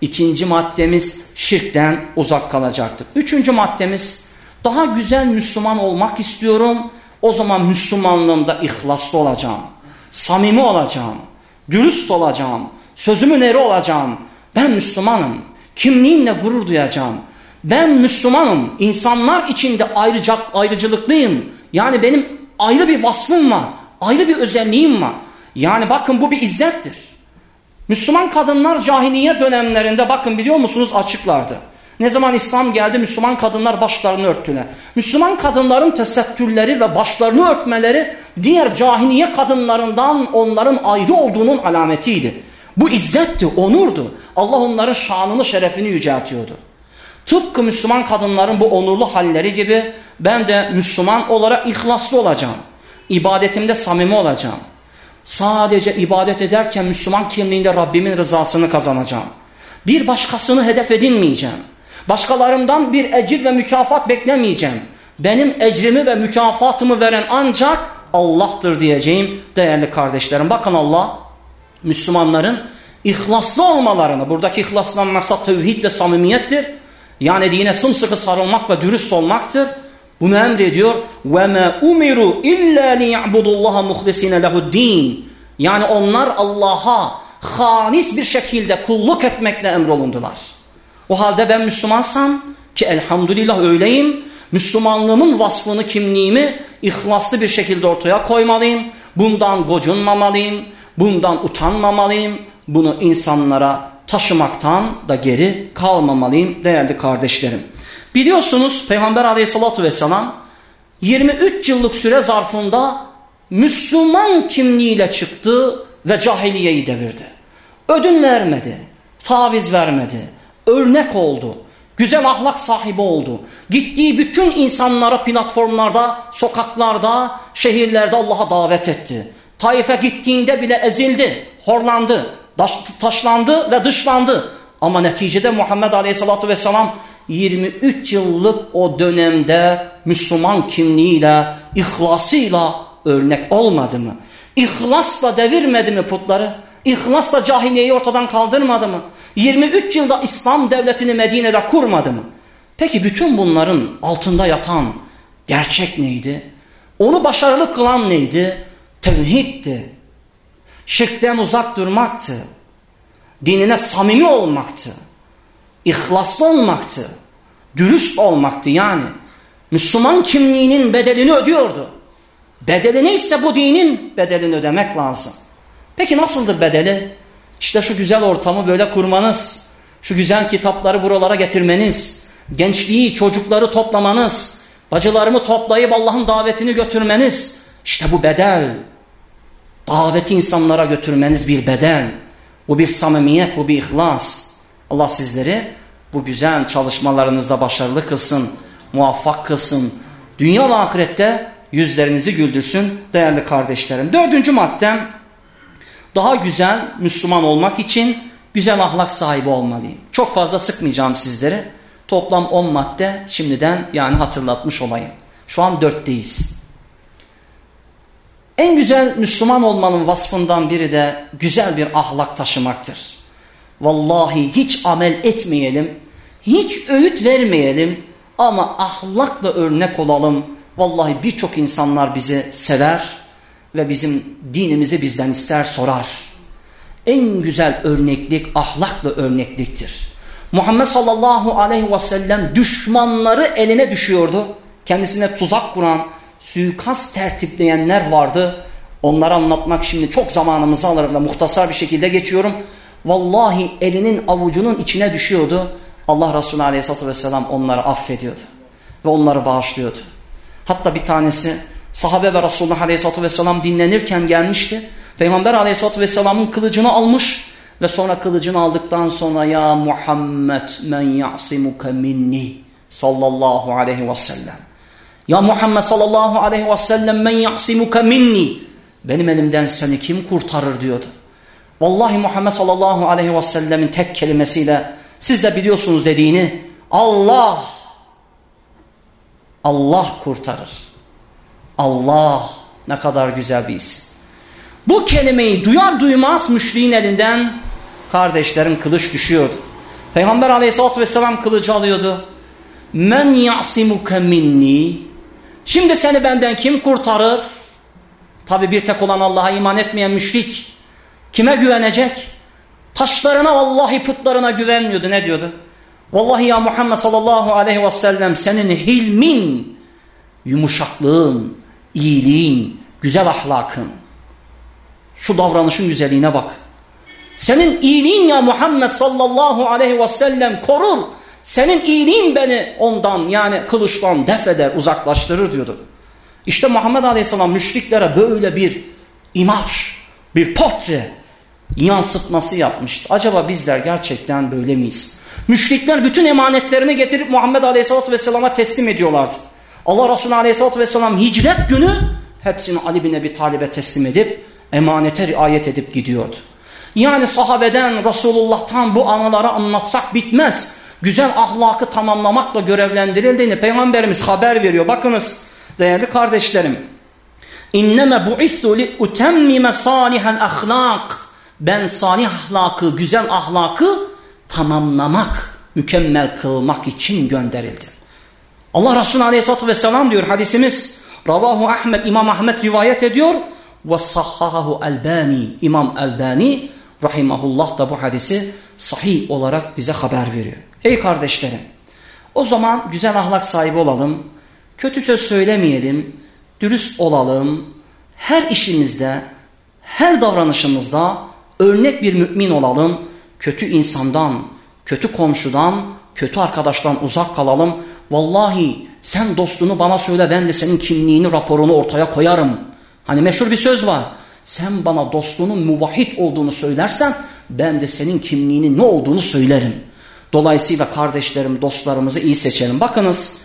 İkinci maddemiz şirkten uzak kalacaktık. Üçüncü maddemiz daha güzel Müslüman olmak istiyorum. O zaman Müslümanlığımda ihlaslı olacağım. Samimi olacağım. Dürüst olacağım. Sözümün eri olacağım. Ben Müslümanım. Kimliğimle gurur duyacağım. Ben Müslümanım. İnsanlar içinde ayrıcak, ayrıcılıklıyım. Yani benim ayrı bir vasfım var. Ayrı bir özelliğim var. Yani bakın bu bir izzettir. Müslüman kadınlar cahiliye dönemlerinde bakın biliyor musunuz açıklardı. Ne zaman İslam geldi Müslüman kadınlar başlarını örttüler. Müslüman kadınların tesettürleri ve başlarını örtmeleri diğer cahiliye kadınlarından onların ayrı olduğunun alametiydi. Bu izzetti, onurdu. Allah onların şanını, şerefini yüceltiyordu. Tıpkı Müslüman kadınların bu onurlu halleri gibi ben de Müslüman olarak ihlaslı olacağım. İbadetimde samimi olacağım. Sadece ibadet ederken Müslüman kimliğinde Rabbimin rızasını kazanacağım. Bir başkasını hedef edinmeyeceğim. Başkalarından bir ecir ve mükafat beklemeyeceğim. Benim ecrimi ve mükafatımı veren ancak Allah'tır diyeceğim değerli kardeşlerim. Bakın Allah Müslümanların ihlaslı olmalarını, buradaki ihlaslan maksat tevhid ve samimiyettir. Yani dine sımsıkı sarılmak ve dürüst olmaktır. Bunu emrediyor. وَمَا اُمِرُوا اِلَّا لِيَعْبُدُ اللّٰهَ مُخْلِسِينَ لَهُ din. Yani onlar Allah'a halis bir şekilde kulluk etmekle emrolundular. O halde ben Müslümansam ki elhamdülillah öyleyim. Müslümanlığımın vasfını, kimliğimi ihlaslı bir şekilde ortaya koymalıyım. Bundan gocunmamalıyım. Bundan utanmamalıyım. Bunu insanlara taşımaktan da geri kalmamalıyım değerli kardeşlerim. Biliyorsunuz Peygamber aleyhissalatü vesselam 23 yıllık süre zarfında Müslüman kimliğiyle çıktı ve cahiliyeyi devirdi. Ödün vermedi, taviz vermedi, örnek oldu, güzel ahlak sahibi oldu. Gittiği bütün insanlara platformlarda, sokaklarda, şehirlerde Allah'a davet etti. Taif'e gittiğinde bile ezildi, horlandı, taşlandı ve dışlandı. Ama neticede Muhammed Aleyhisselatü Vesselam 23 yıllık o dönemde Müslüman kimliğiyle, ihlasıyla örnek olmadı mı? İhlasla devirmedi mi putları? İhlasla cahiliyeyi ortadan kaldırmadı mı? 23 yılda İslam devletini Medine'de kurmadı mı? Peki bütün bunların altında yatan gerçek neydi? Onu başarılı kılan neydi? Tevhiddi. Şirkten uzak durmaktı. Dinine samimi olmaktı. İhlaslı olmaktı. Dürüst olmaktı yani. Müslüman kimliğinin bedelini ödüyordu. Bedeli neyse bu dinin bedelini ödemek lazım. Peki nasıldır bedeli? İşte şu güzel ortamı böyle kurmanız, şu güzel kitapları buralara getirmeniz, gençliği, çocukları toplamanız, bacılarımı toplayıp Allah'ın davetini götürmeniz, işte bu bedel. Daveti insanlara götürmeniz bir bedel. Bu bir samimiyet, bu bir ihlas. Allah sizleri bu güzel çalışmalarınızda başarılı kılsın, muvaffak kılsın. Dünya ve ahirette yüzlerinizi güldürsün değerli kardeşlerim. Dördüncü maddem Daha güzel Müslüman olmak için güzel ahlak sahibi olmalıyım. Çok fazla sıkmayacağım sizleri. Toplam 10 madde şimdiden yani hatırlatmış olayım. Şu an dörtteyiz. En güzel Müslüman olmanın vasfından biri de güzel bir ahlak taşımaktır. Vallahi hiç amel etmeyelim, hiç öğüt vermeyelim ama ahlakla örnek olalım. Vallahi birçok insanlar bizi sever ve bizim dinimizi bizden ister sorar. En güzel örneklik ahlakla örnekliktir. Muhammed sallallahu aleyhi ve sellem düşmanları eline düşüyordu. Kendisine tuzak kuran, suikast tertipleyenler vardı. Onları anlatmak şimdi çok zamanımızı alır ve muhtasar bir şekilde geçiyorum. Vallahi elinin avucunun içine düşüyordu. Allah Resulü Aleyhisselatü Vesselam onları affediyordu. Ve onları bağışlıyordu. Hatta bir tanesi sahabe ve Resulullah Aleyhisselatü Vesselam dinlenirken gelmişti. Peygamber Aleyhisselatü Vesselam'ın kılıcını almış ve sonra kılıcını aldıktan sonra ya Muhammed men ya'simuke minni sallallahu aleyhi ve sellem. Ya Muhammed sallallahu aleyhi ve sellem men ya'simuke minni. Benim elimden seni kim kurtarır diyordu. Vallahi Muhammed sallallahu aleyhi ve sellemin tek kelimesiyle siz de biliyorsunuz dediğini Allah Allah kurtarır. Allah ne kadar güzel bir isim. Bu kelimeyi duyar duymaz müşriğin elinden kardeşlerin kılıç düşüyordu. Peygamber aleyhissalatü vesselam kılıcı alıyordu. Men ya'simuke minni. Şimdi seni benden kim kurtarır? Tabi bir tek olan Allah'a iman etmeyen müşrik kime güvenecek? Taşlarına vallahi putlarına güvenmiyordu. Ne diyordu? Vallahi ya Muhammed sallallahu aleyhi ve sellem senin hilmin, yumuşaklığın, iyiliğin, güzel ahlakın. Şu davranışın güzelliğine bak. Senin iyiliğin ya Muhammed sallallahu aleyhi ve sellem korur. Senin iyiliğin beni ondan yani kılıçtan def eder, uzaklaştırır diyordu. İşte Muhammed aleyhisselam müşriklere böyle bir imaj, bir portre yansıtması yapmıştı. Acaba bizler gerçekten böyle miyiz? Müşrikler bütün emanetlerini getirip Muhammed aleyhisselatü vesselama teslim ediyorlardı. Allah Resulü aleyhisselatü vesselam hicret günü hepsini Ali bin Ebi Talib'e teslim edip emanete riayet edip gidiyordu. Yani sahabeden, Resulullah'tan bu anıları anlatsak bitmez. Güzel ahlakı tamamlamakla görevlendirildiğini Peygamberimiz haber veriyor. Bakınız değerli kardeşlerim. İnneme bu'istu li utemmime salihel ahlak. Ben salih ahlakı, güzel ahlakı tamamlamak, mükemmel kılmak için gönderildim. Allah Resulü Aleyhisselatü Vesselam diyor hadisimiz. Ravahu Ahmet, İmam Ahmet rivayet ediyor. Ve sahhahu Albani, İmam Albani rahimahullah da bu hadisi sahih olarak bize haber veriyor. Ey kardeşlerim, o zaman güzel ahlak sahibi olalım, kötü söz söylemeyelim, dürüst olalım, her işimizde, her davranışımızda örnek bir mümin olalım, kötü insandan, kötü komşudan, kötü arkadaştan uzak kalalım. Vallahi sen dostunu bana söyle ben de senin kimliğini, raporunu ortaya koyarım. Hani meşhur bir söz var. Sen bana dostunun muvahhid olduğunu söylersen ben de senin kimliğinin ne olduğunu söylerim. Dolayısıyla kardeşlerim, dostlarımızı iyi seçelim. Bakınız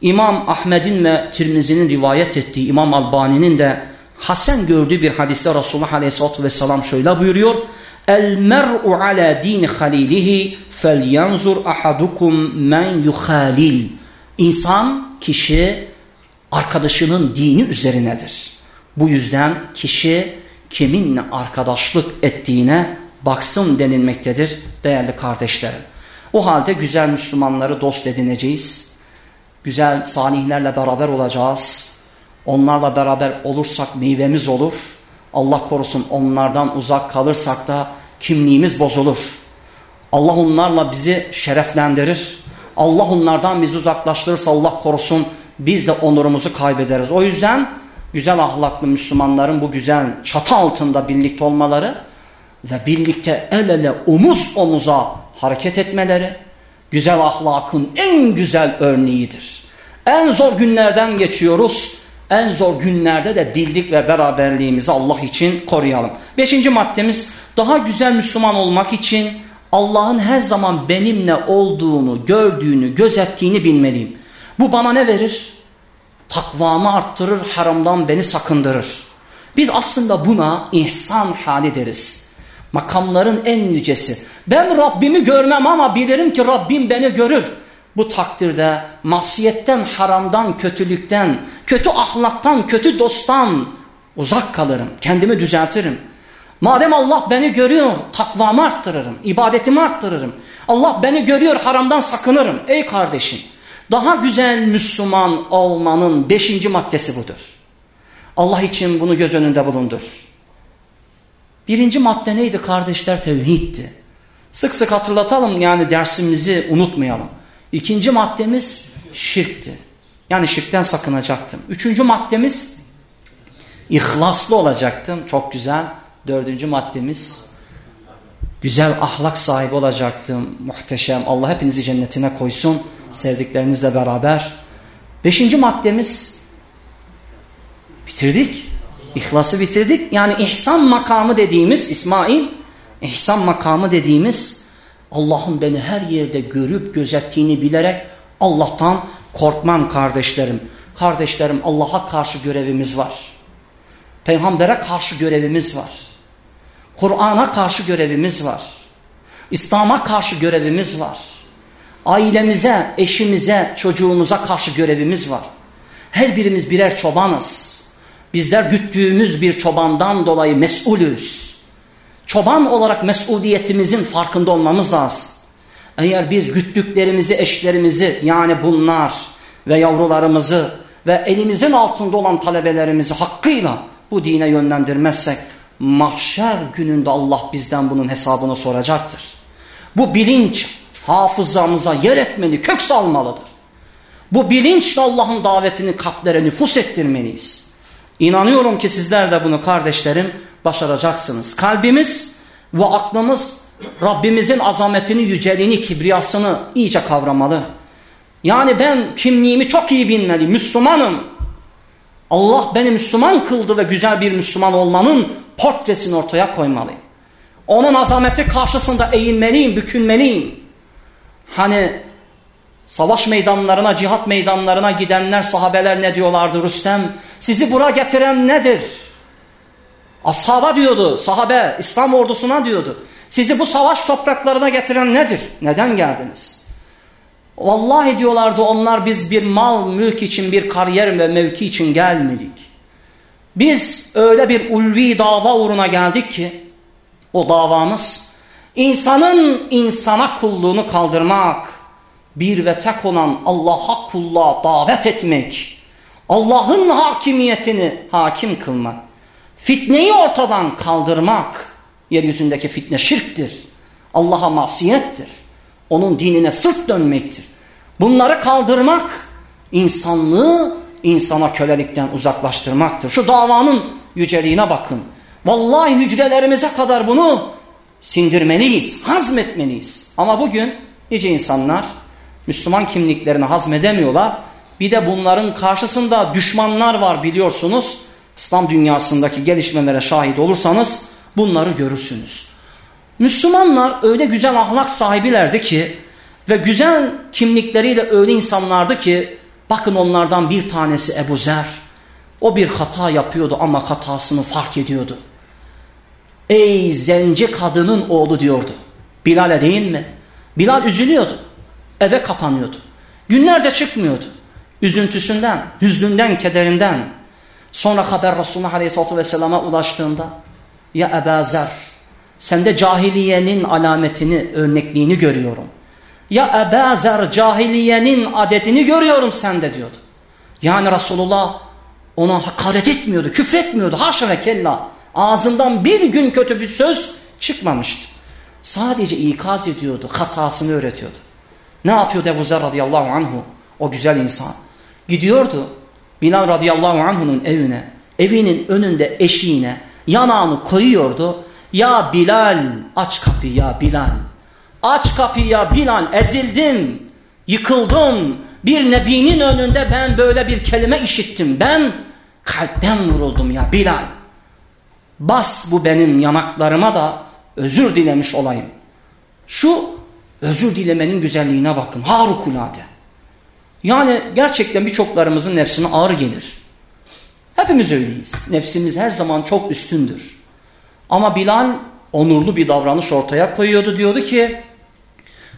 İmam Ahmed'in ve Tirmizi'nin rivayet ettiği İmam Albani'nin de Hasan gördüğü bir hadiste Resulullah Aleyhisselatü Vesselam şöyle buyuruyor. El mer'u ala din halilihi fel yanzur ahadukum men yuhalil. İnsan, kişi arkadaşının dini üzerinedir. Bu yüzden kişi kiminle arkadaşlık ettiğine baksın denilmektedir değerli kardeşlerim. O halde güzel Müslümanları dost edineceğiz. Güzel salihlerle beraber olacağız. Onlarla beraber olursak meyvemiz olur. Allah korusun onlardan uzak kalırsak da kimliğimiz bozulur. Allah onlarla bizi şereflendirir. Allah onlardan bizi uzaklaştırırsa Allah korusun biz de onurumuzu kaybederiz. O yüzden güzel ahlaklı Müslümanların bu güzel çatı altında birlikte olmaları ve birlikte el ele omuz omuza hareket etmeleri güzel ahlakın en güzel örneğidir. En zor günlerden geçiyoruz. En zor günlerde de birlik ve beraberliğimizi Allah için koruyalım. Beşinci maddemiz daha güzel Müslüman olmak için Allah'ın her zaman benimle olduğunu, gördüğünü, gözettiğini bilmeliyim. Bu bana ne verir? Takvamı arttırır, haramdan beni sakındırır. Biz aslında buna ihsan hali deriz. Makamların en yücesi. Ben Rabbimi görmem ama bilirim ki Rabbim beni görür. Bu takdirde masiyetten, haramdan, kötülükten, kötü ahlaktan, kötü dosttan uzak kalırım. Kendimi düzeltirim. Madem Allah beni görüyor, takvamı arttırırım, ibadetimi arttırırım. Allah beni görüyor, haramdan sakınırım. Ey kardeşim, daha güzel Müslüman olmanın beşinci maddesi budur. Allah için bunu göz önünde bulundur. Birinci madde neydi kardeşler? Tevhiddi. Sık sık hatırlatalım yani dersimizi unutmayalım. İkinci maddemiz şirkti. Yani şirkten sakınacaktım. Üçüncü maddemiz ihlaslı olacaktım. Çok güzel. Dördüncü maddemiz güzel ahlak sahibi olacaktım. Muhteşem. Allah hepinizi cennetine koysun. Sevdiklerinizle beraber. Beşinci maddemiz bitirdik. İhlası bitirdik. Yani ihsan makamı dediğimiz İsmail ihsan makamı dediğimiz Allah'ın beni her yerde görüp gözettiğini bilerek Allah'tan korkmam kardeşlerim. Kardeşlerim Allah'a karşı görevimiz var. Peygambere karşı görevimiz var. Kur'an'a karşı görevimiz var. İslam'a karşı görevimiz var. Ailemize, eşimize, çocuğumuza karşı görevimiz var. Her birimiz birer çobanız. Bizler güttüğümüz bir çobandan dolayı mesulüz. Çoban olarak mesuliyetimizin farkında olmamız lazım. Eğer biz güttüklerimizi, eşlerimizi yani bunlar ve yavrularımızı ve elimizin altında olan talebelerimizi hakkıyla bu dine yönlendirmezsek mahşer gününde Allah bizden bunun hesabını soracaktır. Bu bilinç hafızamıza yer etmeli, kök salmalıdır. Bu bilinçle Allah'ın davetini kalplere nüfus ettirmeliyiz. İnanıyorum ki sizler de bunu kardeşlerim başaracaksınız. Kalbimiz ve aklımız Rabbimizin azametini, yüceliğini, kibriyasını iyice kavramalı. Yani ben kimliğimi çok iyi bilmeli, Müslümanım. Allah beni Müslüman kıldı ve güzel bir Müslüman olmanın portresini ortaya koymalıyım. Onun azameti karşısında eğilmeliyim, bükünmeliyim. Hani savaş meydanlarına, cihat meydanlarına gidenler, sahabeler ne diyorlardı Rüstem? Sizi bura getiren nedir? Ashaba diyordu, sahabe, İslam ordusuna diyordu. Sizi bu savaş topraklarına getiren nedir? Neden geldiniz? Vallahi diyorlardı onlar biz bir mal, mülk için, bir kariyer ve mevki için gelmedik. Biz öyle bir ulvi dava uğruna geldik ki o davamız insanın insana kulluğunu kaldırmak, bir ve tek olan Allah'a kulluğa davet etmek, Allah'ın hakimiyetini hakim kılmak, fitneyi ortadan kaldırmak, yeryüzündeki fitne şirktir, Allah'a masiyettir, onun dinine sırt dönmektir. Bunları kaldırmak, insanlığı insana kölelikten uzaklaştırmaktır. Şu davanın yüceliğine bakın. Vallahi hücrelerimize kadar bunu sindirmeliyiz, hazmetmeliyiz. Ama bugün nice insanlar Müslüman kimliklerini hazmedemiyorlar. Bir de bunların karşısında düşmanlar var biliyorsunuz. İslam dünyasındaki gelişmelere şahit olursanız bunları görürsünüz. Müslümanlar öyle güzel ahlak sahibilerdi ki ve güzel kimlikleriyle öyle insanlardı ki bakın onlardan bir tanesi Ebu Zer. O bir hata yapıyordu ama hatasını fark ediyordu. Ey zenci kadının oğlu diyordu. Bilal'e değil mi? Bilal üzülüyordu. Eve kapanıyordu. Günlerce çıkmıyordu. Üzüntüsünden, hüznünden, kederinden. Sonra haber Resulullah Aleyhisselatü Vesselam'a ulaştığında ya Ebu Zer sende cahiliyenin alametini, örnekliğini görüyorum. Ya Ebu Zer cahiliyenin adetini görüyorum sende diyordu. Yani Resulullah ona hakaret etmiyordu, küfretmiyordu. Haşa ve kella. Ağzından bir gün kötü bir söz çıkmamıştı. Sadece ikaz ediyordu, hatasını öğretiyordu. Ne yapıyordu Ebu Zer radıyallahu anhu? O güzel insan. Gidiyordu Bilal radıyallahu anhu'nun evine, evinin önünde eşiğine yanağını koyuyordu. Ya Bilal aç kapıyı ya Bilal. Aç kapıyı ya Bilal ezildim, yıkıldım. Bir nebinin önünde ben böyle bir kelime işittim. Ben kalpten vuruldum ya Bilal. Bas bu benim yanaklarıma da özür dilemiş olayım. Şu özür dilemenin güzelliğine bakın. Harikulade. Yani gerçekten birçoklarımızın nefsine ağır gelir. Hepimiz öyleyiz. Nefsimiz her zaman çok üstündür. Ama Bilal onurlu bir davranış ortaya koyuyordu. Diyordu ki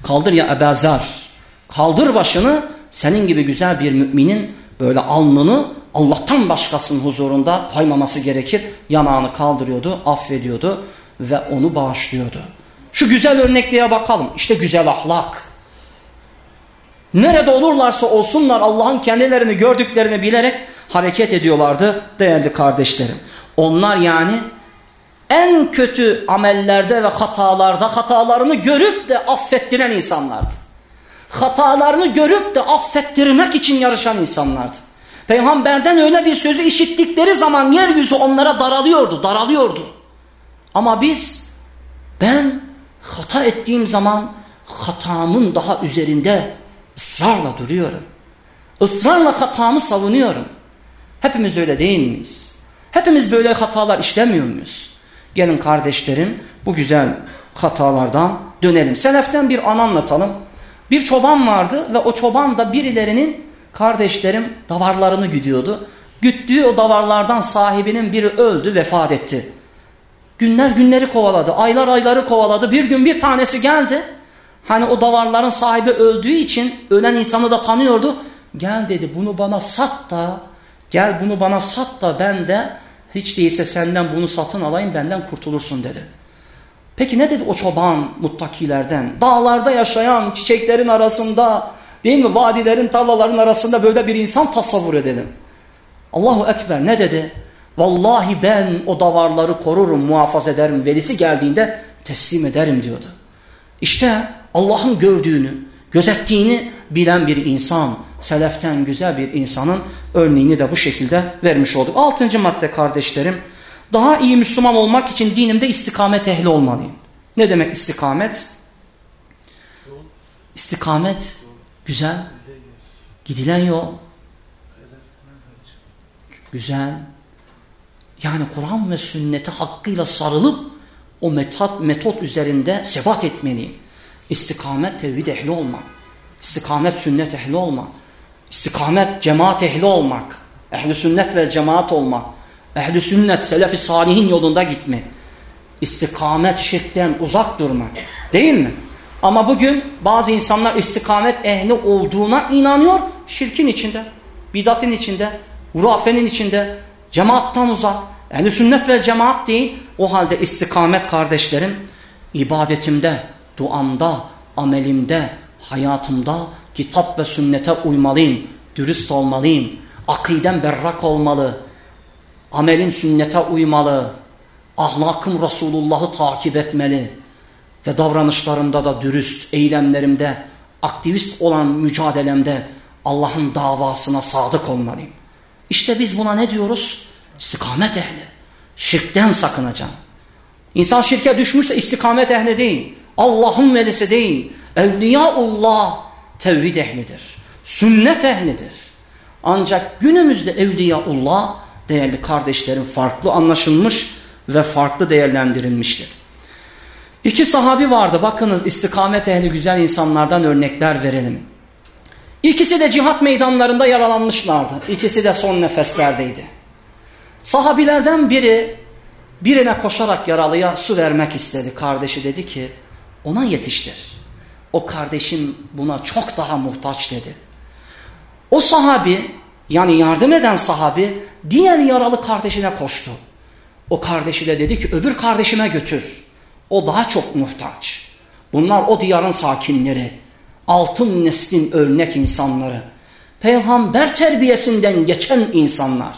kaldır ya Ebazar kaldır başını senin gibi güzel bir müminin böyle alnını Allah'tan başkasının huzurunda koymaması gerekir. Yanağını kaldırıyordu, affediyordu ve onu bağışlıyordu. Şu güzel örnekliğe bakalım. İşte güzel ahlak. Nerede olurlarsa olsunlar Allah'ın kendilerini gördüklerini bilerek hareket ediyorlardı değerli kardeşlerim. Onlar yani en kötü amellerde ve hatalarda hatalarını görüp de affettiren insanlardı. Hatalarını görüp de affettirmek için yarışan insanlardı. Peygamberden öyle bir sözü işittikleri zaman yeryüzü onlara daralıyordu, daralıyordu. Ama biz, ben hata ettiğim zaman hatamın daha üzerinde ısrarla duruyorum. Israrla hatamı savunuyorum. Hepimiz öyle değil miyiz? Hepimiz böyle hatalar işlemiyor muyuz? Gelin kardeşlerim bu güzel hatalardan dönelim. Seleften bir an anlatalım. Bir çoban vardı ve o çoban da birilerinin kardeşlerim davarlarını güdüyordu. Güttüğü o davarlardan sahibinin biri öldü, vefat etti. Günler günleri kovaladı, aylar ayları kovaladı. Bir gün bir tanesi geldi. Hani o davarların sahibi öldüğü için ölen insanı da tanıyordu. Gel dedi bunu bana sat da, gel bunu bana sat da ben de hiç değilse senden bunu satın alayım benden kurtulursun dedi. Peki ne dedi o çoban muttakilerden? Dağlarda yaşayan çiçeklerin arasında değil mi vadilerin tarlaların arasında böyle bir insan tasavvur edelim. Allahu Ekber ne dedi? Vallahi ben o davarları korurum, muhafaza ederim. Velisi geldiğinde teslim ederim diyordu. İşte Allah'ın gördüğünü, gözettiğini bilen bir insan, seleften güzel bir insanın örneğini de bu şekilde vermiş olduk. Altıncı madde kardeşlerim, daha iyi Müslüman olmak için dinimde istikamet ehli olmalıyım. Ne demek istikamet? İstikamet güzel, gidilen yol, güzel. Yani Kur'an ve sünnete hakkıyla sarılıp o metot, metot üzerinde sebat etmeliyim. İstikamet tevhid ehli olmak. İstikamet sünnet ehli olmak. İstikamet cemaat ehli olmak. Ehli sünnet ve cemaat olmak. Ehli sünnet selefi salihin yolunda gitme. İstikamet şirkten uzak durmak. Değil mi? Ama bugün bazı insanlar istikamet ehli olduğuna inanıyor. Şirkin içinde, bidatın içinde, hurafenin içinde, cemaattan uzak. Ehli sünnet ve cemaat değil. O halde istikamet kardeşlerim ibadetimde, duamda, amelimde, hayatımda kitap ve sünnete uymalıyım, dürüst olmalıyım, akidem berrak olmalı, amelim sünnete uymalı, ahlakım Resulullah'ı takip etmeli ve davranışlarımda da dürüst, eylemlerimde, aktivist olan mücadelemde Allah'ın davasına sadık olmalıyım. İşte biz buna ne diyoruz? İstikamet ehli. Şirkten sakınacağım. İnsan şirke düşmüşse istikamet ehli değil. Allah'ın velisi değil. Evliyaullah tevhid ehlidir. Sünnet ehlidir. Ancak günümüzde evliyaullah değerli kardeşlerim farklı anlaşılmış ve farklı değerlendirilmiştir. İki sahabi vardı. Bakınız istikamet ehli güzel insanlardan örnekler verelim. İkisi de cihat meydanlarında yaralanmışlardı. İkisi de son nefeslerdeydi. Sahabilerden biri birine koşarak yaralıya su vermek istedi. Kardeşi dedi ki ona yetiştir. O kardeşim buna çok daha muhtaç dedi. O sahabi yani yardım eden sahabi diğer yaralı kardeşine koştu. O kardeşiyle dedi ki öbür kardeşime götür. O daha çok muhtaç. Bunlar o diyarın sakinleri. Altın neslin örnek insanları. Peygamber terbiyesinden geçen insanlar.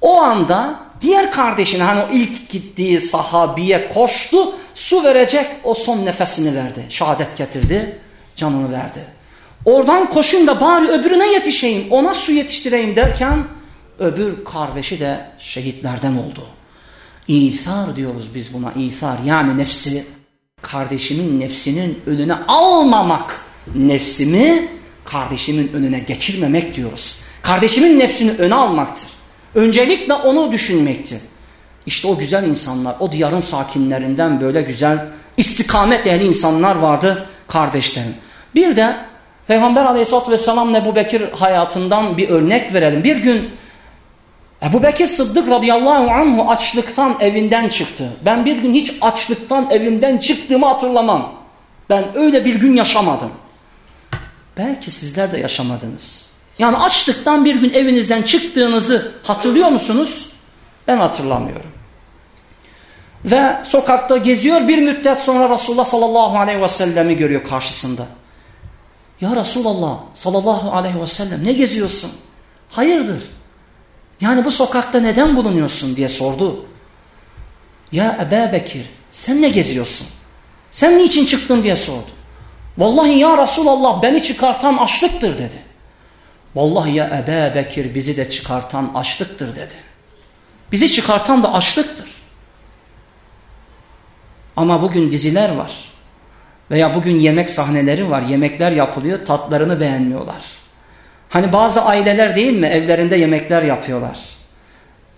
O anda diğer kardeşine hani o ilk gittiği sahabiye koştu. Su verecek o son nefesini verdi. Şehadet getirdi. Canını verdi. Oradan koşun da bari öbürüne yetişeyim. Ona su yetiştireyim derken öbür kardeşi de şehitlerden oldu. İthar diyoruz biz buna İthar Yani nefsi kardeşimin nefsinin önüne almamak. Nefsimi kardeşimin önüne geçirmemek diyoruz. Kardeşimin nefsini öne almaktır. Öncelikle onu düşünmektir. İşte o güzel insanlar, o diyarın sakinlerinden böyle güzel istikamet ehli insanlar vardı kardeşlerim. Bir de Peygamber aleyhissalatü vesselam Ebu Bekir hayatından bir örnek verelim. Bir gün Ebu Bekir Sıddık radıyallahu anhu açlıktan evinden çıktı. Ben bir gün hiç açlıktan evimden çıktığımı hatırlamam. Ben öyle bir gün yaşamadım. Belki sizler de yaşamadınız. Yani açlıktan bir gün evinizden çıktığınızı hatırlıyor musunuz? Ben hatırlamıyorum. Ve sokakta geziyor bir müddet sonra Resulullah sallallahu aleyhi ve sellemi görüyor karşısında. Ya Resulallah sallallahu aleyhi ve sellem ne geziyorsun? Hayırdır? Yani bu sokakta neden bulunuyorsun diye sordu. Ya Ebu Bekir sen ne geziyorsun? Sen niçin çıktın diye sordu. Vallahi ya Resulallah beni çıkartan açlıktır dedi. Vallahi ya Ebu Bekir bizi de çıkartan açlıktır dedi. Bizi çıkartan da açlıktır. Ama bugün diziler var. Veya bugün yemek sahneleri var. Yemekler yapılıyor tatlarını beğenmiyorlar. Hani bazı aileler değil mi evlerinde yemekler yapıyorlar.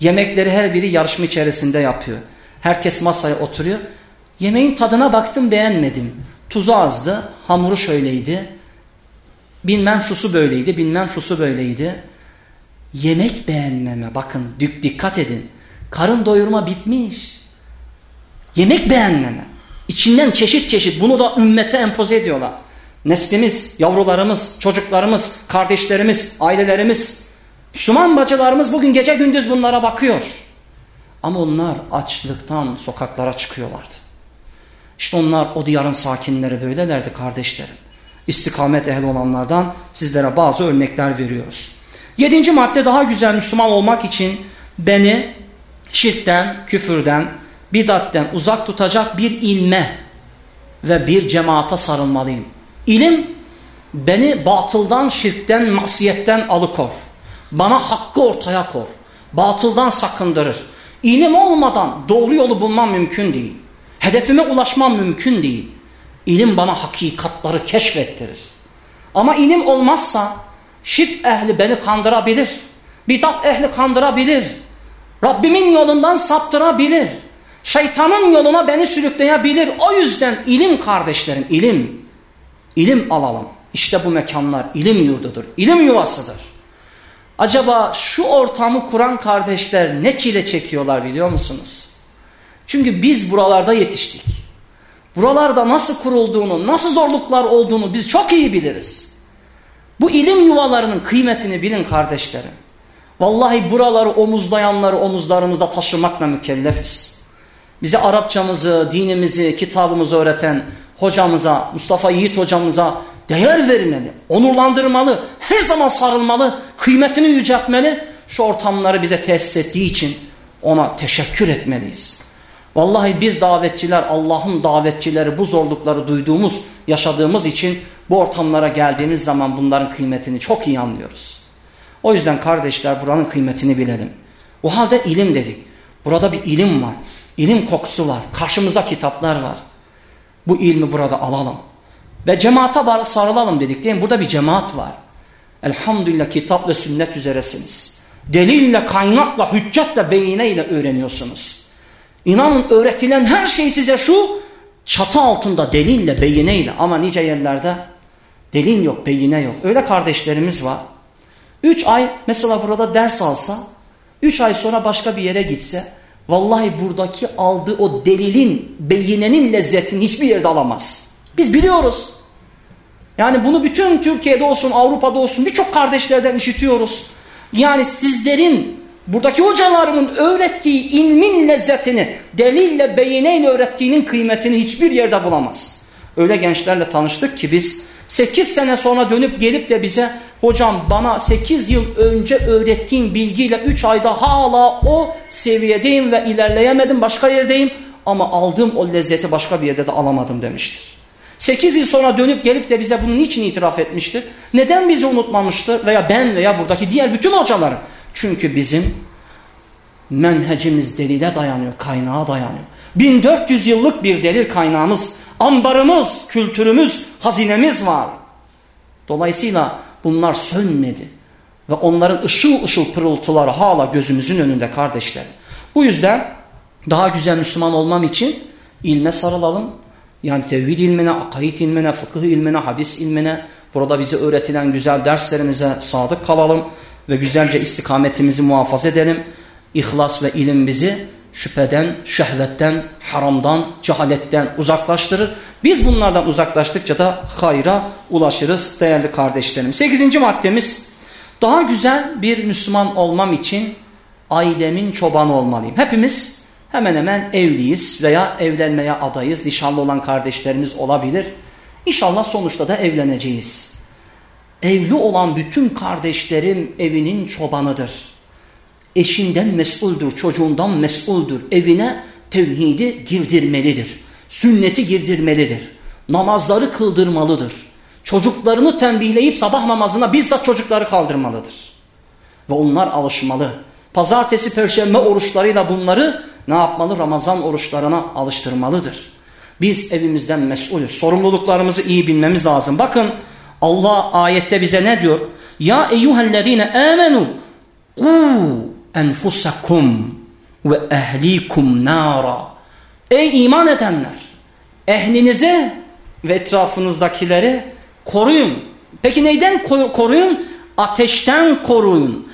Yemekleri her biri yarışma içerisinde yapıyor. Herkes masaya oturuyor. Yemeğin tadına baktım beğenmedim. Tuzu azdı, hamuru şöyleydi. Bilmem şusu böyleydi, bilmem şusu böyleydi. Yemek beğenmeme bakın dikkat edin. Karın doyurma bitmiş. Yemek beğenmeme. İçinden çeşit çeşit bunu da ümmete empoze ediyorlar. Neslimiz, yavrularımız, çocuklarımız, kardeşlerimiz, ailelerimiz, Müslüman bacılarımız bugün gece gündüz bunlara bakıyor. Ama onlar açlıktan sokaklara çıkıyorlardı. İşte onlar o diyarın sakinleri böylelerdi kardeşlerim. İstikamet ehli olanlardan sizlere bazı örnekler veriyoruz. Yedinci madde daha güzel Müslüman olmak için beni şirkten, küfürden, bidatten uzak tutacak bir ilme ve bir cemaata sarılmalıyım. İlim beni batıldan, şirkten, masiyetten alıkor. Bana hakkı ortaya kor. Batıldan sakındırır. İlim olmadan doğru yolu bulmam mümkün değil. Hedefime ulaşmam mümkün değil. İlim bana hakikatları keşfettirir. Ama ilim olmazsa şirk ehli beni kandırabilir. Bidat ehli kandırabilir. Rabbimin yolundan saptırabilir. Şeytanın yoluna beni sürükleyebilir. O yüzden ilim kardeşlerim, ilim. İlim alalım. İşte bu mekanlar ilim yurdudur. İlim yuvasıdır. Acaba şu ortamı kuran kardeşler ne çile çekiyorlar biliyor musunuz? Çünkü biz buralarda yetiştik. Buralarda nasıl kurulduğunu, nasıl zorluklar olduğunu biz çok iyi biliriz. Bu ilim yuvalarının kıymetini bilin kardeşlerim. Vallahi buraları omuzlayanları omuzlarımızda taşımakla mükellefiz. Bize Arapçamızı, dinimizi, kitabımızı öğreten hocamıza, Mustafa Yiğit hocamıza değer vermeli, onurlandırmalı, her zaman sarılmalı, kıymetini yüceltmeli. Şu ortamları bize tesis ettiği için ona teşekkür etmeliyiz. Vallahi biz davetçiler, Allah'ın davetçileri bu zorlukları duyduğumuz, yaşadığımız için bu ortamlara geldiğimiz zaman bunların kıymetini çok iyi anlıyoruz. O yüzden kardeşler buranın kıymetini bilelim. O halde ilim dedik. Burada bir ilim var. İlim kokusu var. Karşımıza kitaplar var. Bu ilmi burada alalım. Ve cemaate sarılalım dedik değil mi? Burada bir cemaat var. Elhamdülillah kitap ve sünnet üzeresiniz. Delille, kaynakla, hüccetle, beyineyle öğreniyorsunuz. İnanın öğretilen her şey size şu çatı altında delille, beyineyle ama nice yerlerde delil yok, beyine yok. Öyle kardeşlerimiz var. Üç ay mesela burada ders alsa, üç ay sonra başka bir yere gitse, vallahi buradaki aldığı o delilin, beyinenin lezzetini hiçbir yerde alamaz. Biz biliyoruz. Yani bunu bütün Türkiye'de olsun, Avrupa'da olsun birçok kardeşlerden işitiyoruz. Yani sizlerin buradaki hocalarının öğrettiği ilmin lezzetini delille, beyineyle öğrettiğinin kıymetini hiçbir yerde bulamaz. Öyle gençlerle tanıştık ki biz 8 sene sonra dönüp gelip de bize hocam bana 8 yıl önce öğrettiğim bilgiyle 3 ayda hala o seviyedeyim ve ilerleyemedim başka yerdeyim ama aldığım o lezzeti başka bir yerde de alamadım demiştir. 8 yıl sonra dönüp gelip de bize bunun için itiraf etmiştir? Neden bizi unutmamıştır? Veya ben veya buradaki diğer bütün hocalarım. Çünkü bizim menhecimiz delile dayanıyor, kaynağa dayanıyor. 1400 yıllık bir delil kaynağımız, ambarımız, kültürümüz, hazinemiz var. Dolayısıyla bunlar sönmedi. Ve onların ışıl ışıl pırıltıları hala gözümüzün önünde kardeşler. Bu yüzden daha güzel Müslüman olmam için ilme sarılalım, yani tevhid ilmine, akaid ilmine, fıkıh ilmine, hadis ilmine, burada bize öğretilen güzel derslerimize sadık kalalım ve güzelce istikametimizi muhafaza edelim. İhlas ve ilim bizi şüpheden, şehvetten, haramdan, cehaletten uzaklaştırır. Biz bunlardan uzaklaştıkça da hayra ulaşırız değerli kardeşlerim. Sekizinci maddemiz daha güzel bir Müslüman olmam için ailemin çobanı olmalıyım. Hepimiz hemen hemen evliyiz veya evlenmeye adayız. Nişanlı olan kardeşlerimiz olabilir. İnşallah sonuçta da evleneceğiz. Evli olan bütün kardeşlerim evinin çobanıdır. Eşinden mesuldür, çocuğundan mesuldür. Evine tevhidi girdirmelidir. Sünneti girdirmelidir. Namazları kıldırmalıdır. Çocuklarını tembihleyip sabah namazına bizzat çocukları kaldırmalıdır. Ve onlar alışmalı. Pazartesi, perşembe oruçlarıyla bunları ne yapmalı? Ramazan oruçlarına alıştırmalıdır. Biz evimizden mesulüz. Sorumluluklarımızı iyi bilmemiz lazım. Bakın Allah ayette bize ne diyor? Ya eyyühellezine amenu qu enfusakum ve ehlikum nara. Ey iman edenler! Ehlinizi ve etrafınızdakileri koruyun. Peki neyden koruyun? Ateşten koruyun.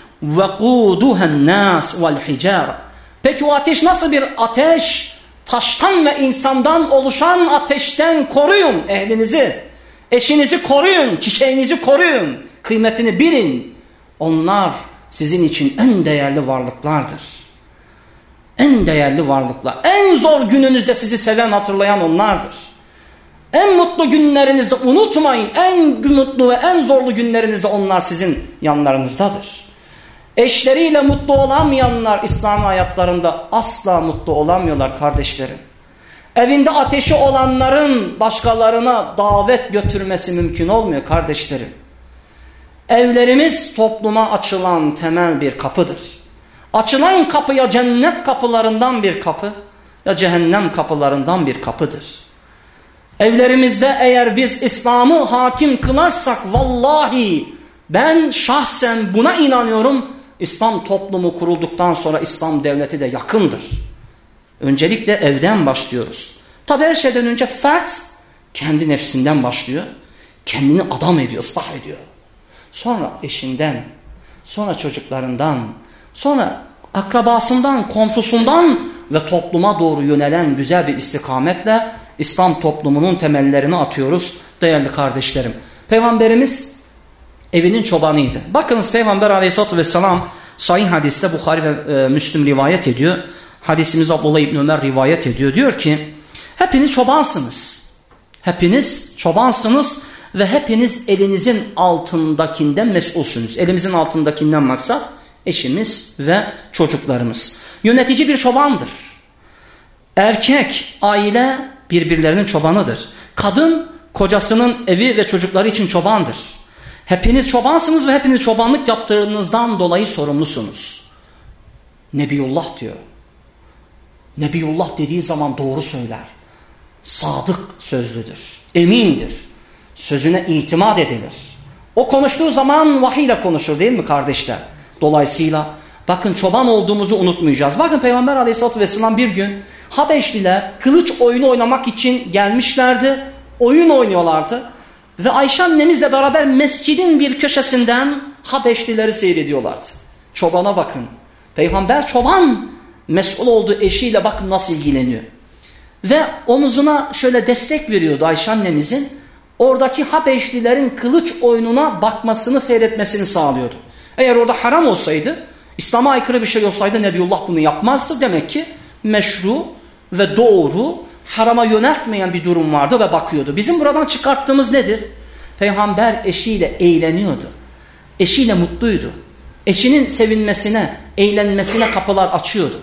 Nas vel hicara. Peki o ateş nasıl bir ateş? Taştan ve insandan oluşan ateşten koruyun ehlinizi. Eşinizi koruyun, çiçeğinizi koruyun. Kıymetini bilin. Onlar sizin için en değerli varlıklardır. En değerli varlıklar. En zor gününüzde sizi seven, hatırlayan onlardır. En mutlu günlerinizde unutmayın. En mutlu ve en zorlu günlerinizde onlar sizin yanlarınızdadır. Eşleriyle mutlu olamayanlar İslam hayatlarında asla mutlu olamıyorlar kardeşlerim. Evinde ateşi olanların başkalarına davet götürmesi mümkün olmuyor kardeşlerim. Evlerimiz topluma açılan temel bir kapıdır. Açılan kapı ya cennet kapılarından bir kapı ya cehennem kapılarından bir kapıdır. Evlerimizde eğer biz İslam'ı hakim kılarsak vallahi ben şahsen buna inanıyorum İslam toplumu kurulduktan sonra İslam devleti de yakındır. Öncelikle evden başlıyoruz. Tabi her şeyden önce fert kendi nefsinden başlıyor. Kendini adam ediyor, ıslah ediyor. Sonra eşinden, sonra çocuklarından, sonra akrabasından, komşusundan ve topluma doğru yönelen güzel bir istikametle İslam toplumunun temellerini atıyoruz değerli kardeşlerim. Peygamberimiz evinin çobanıydı. Bakınız Peygamber aleyhissalatü vesselam sahih hadiste Bukhari ve e, Müslüm rivayet ediyor. Hadisimiz Abdullah İbni Ömer rivayet ediyor. Diyor ki hepiniz çobansınız. Hepiniz çobansınız ve hepiniz elinizin altındakinden mesulsünüz. Elimizin altındakinden maksat eşimiz ve çocuklarımız. Yönetici bir çobandır. Erkek aile birbirlerinin çobanıdır. Kadın kocasının evi ve çocukları için çobandır. Hepiniz çobansınız ve hepiniz çobanlık yaptığınızdan dolayı sorumlusunuz. Nebiyullah diyor. Nebiyullah dediği zaman doğru söyler. Sadık sözlüdür. Emindir. Sözüne itimat edilir. O konuştuğu zaman vahiy ile konuşur değil mi kardeşler? Dolayısıyla bakın çoban olduğumuzu unutmayacağız. Bakın Peygamber aleyhissalatü vesselam bir gün Habeşliler kılıç oyunu oynamak için gelmişlerdi. Oyun oynuyorlardı. Ve Ayşe annemizle beraber mescidin bir köşesinden Habeşlileri seyrediyorlardı. Çobana bakın. Peygamber çoban mesul olduğu eşiyle bakın nasıl ilgileniyor. Ve omuzuna şöyle destek veriyordu Ayşe annemizin. Oradaki Habeşlilerin kılıç oyununa bakmasını seyretmesini sağlıyordu. Eğer orada haram olsaydı, İslam'a aykırı bir şey olsaydı Nebiullah bunu yapmazdı. Demek ki meşru ve doğru harama yöneltmeyen bir durum vardı ve bakıyordu. Bizim buradan çıkarttığımız nedir? Peygamber eşiyle eğleniyordu. Eşiyle mutluydu. Eşinin sevinmesine, eğlenmesine kapılar açıyordu.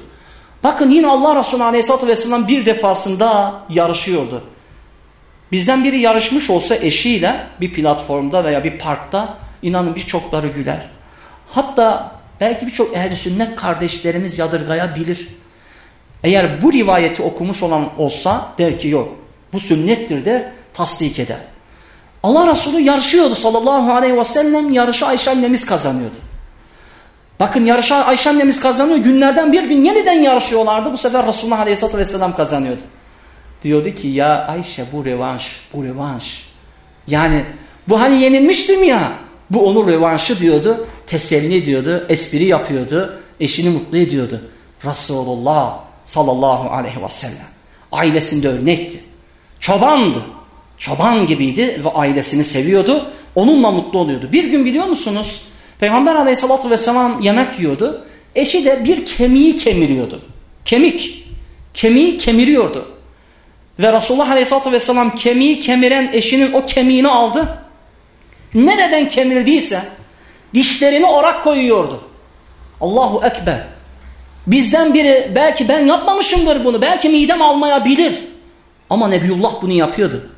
Bakın yine Allah Resulü Aleyhisselatü Vesselam bir defasında yarışıyordu. Bizden biri yarışmış olsa eşiyle bir platformda veya bir parkta inanın birçokları güler. Hatta belki birçok ehli sünnet kardeşlerimiz yadırgayabilir. Eğer bu rivayeti okumuş olan olsa der ki yok bu sünnettir der tasdik eder. Allah Resulü yarışıyordu sallallahu aleyhi ve sellem yarışı Ayşe annemiz kazanıyordu. Bakın yarışı Ayşe annemiz kazanıyor günlerden bir gün yeniden yarışıyorlardı bu sefer Resulullah aleyhisselatü vesselam kazanıyordu. Diyordu ki ya Ayşe bu revanş bu revanş yani bu hani yenilmiştim ya bu onun revanşı diyordu. teselli ediyordu, espri yapıyordu, eşini mutlu ediyordu. Resulullah sallallahu aleyhi ve sellem ailesinde örnekti. Çobandı. Çoban gibiydi ve ailesini seviyordu. Onunla mutlu oluyordu. Bir gün biliyor musunuz? Peygamber aleyhissalatü vesselam yemek yiyordu. Eşi de bir kemiği kemiriyordu. Kemik. Kemiği kemiriyordu. Ve Resulullah aleyhissalatü vesselam kemiği kemiren eşinin o kemiğini aldı. Nereden kemirdiyse dişlerini orak koyuyordu. Allahu Ekber. Bizden biri belki ben yapmamışımdır bunu. Belki midem almayabilir. Ama Nebiullah bunu yapıyordu.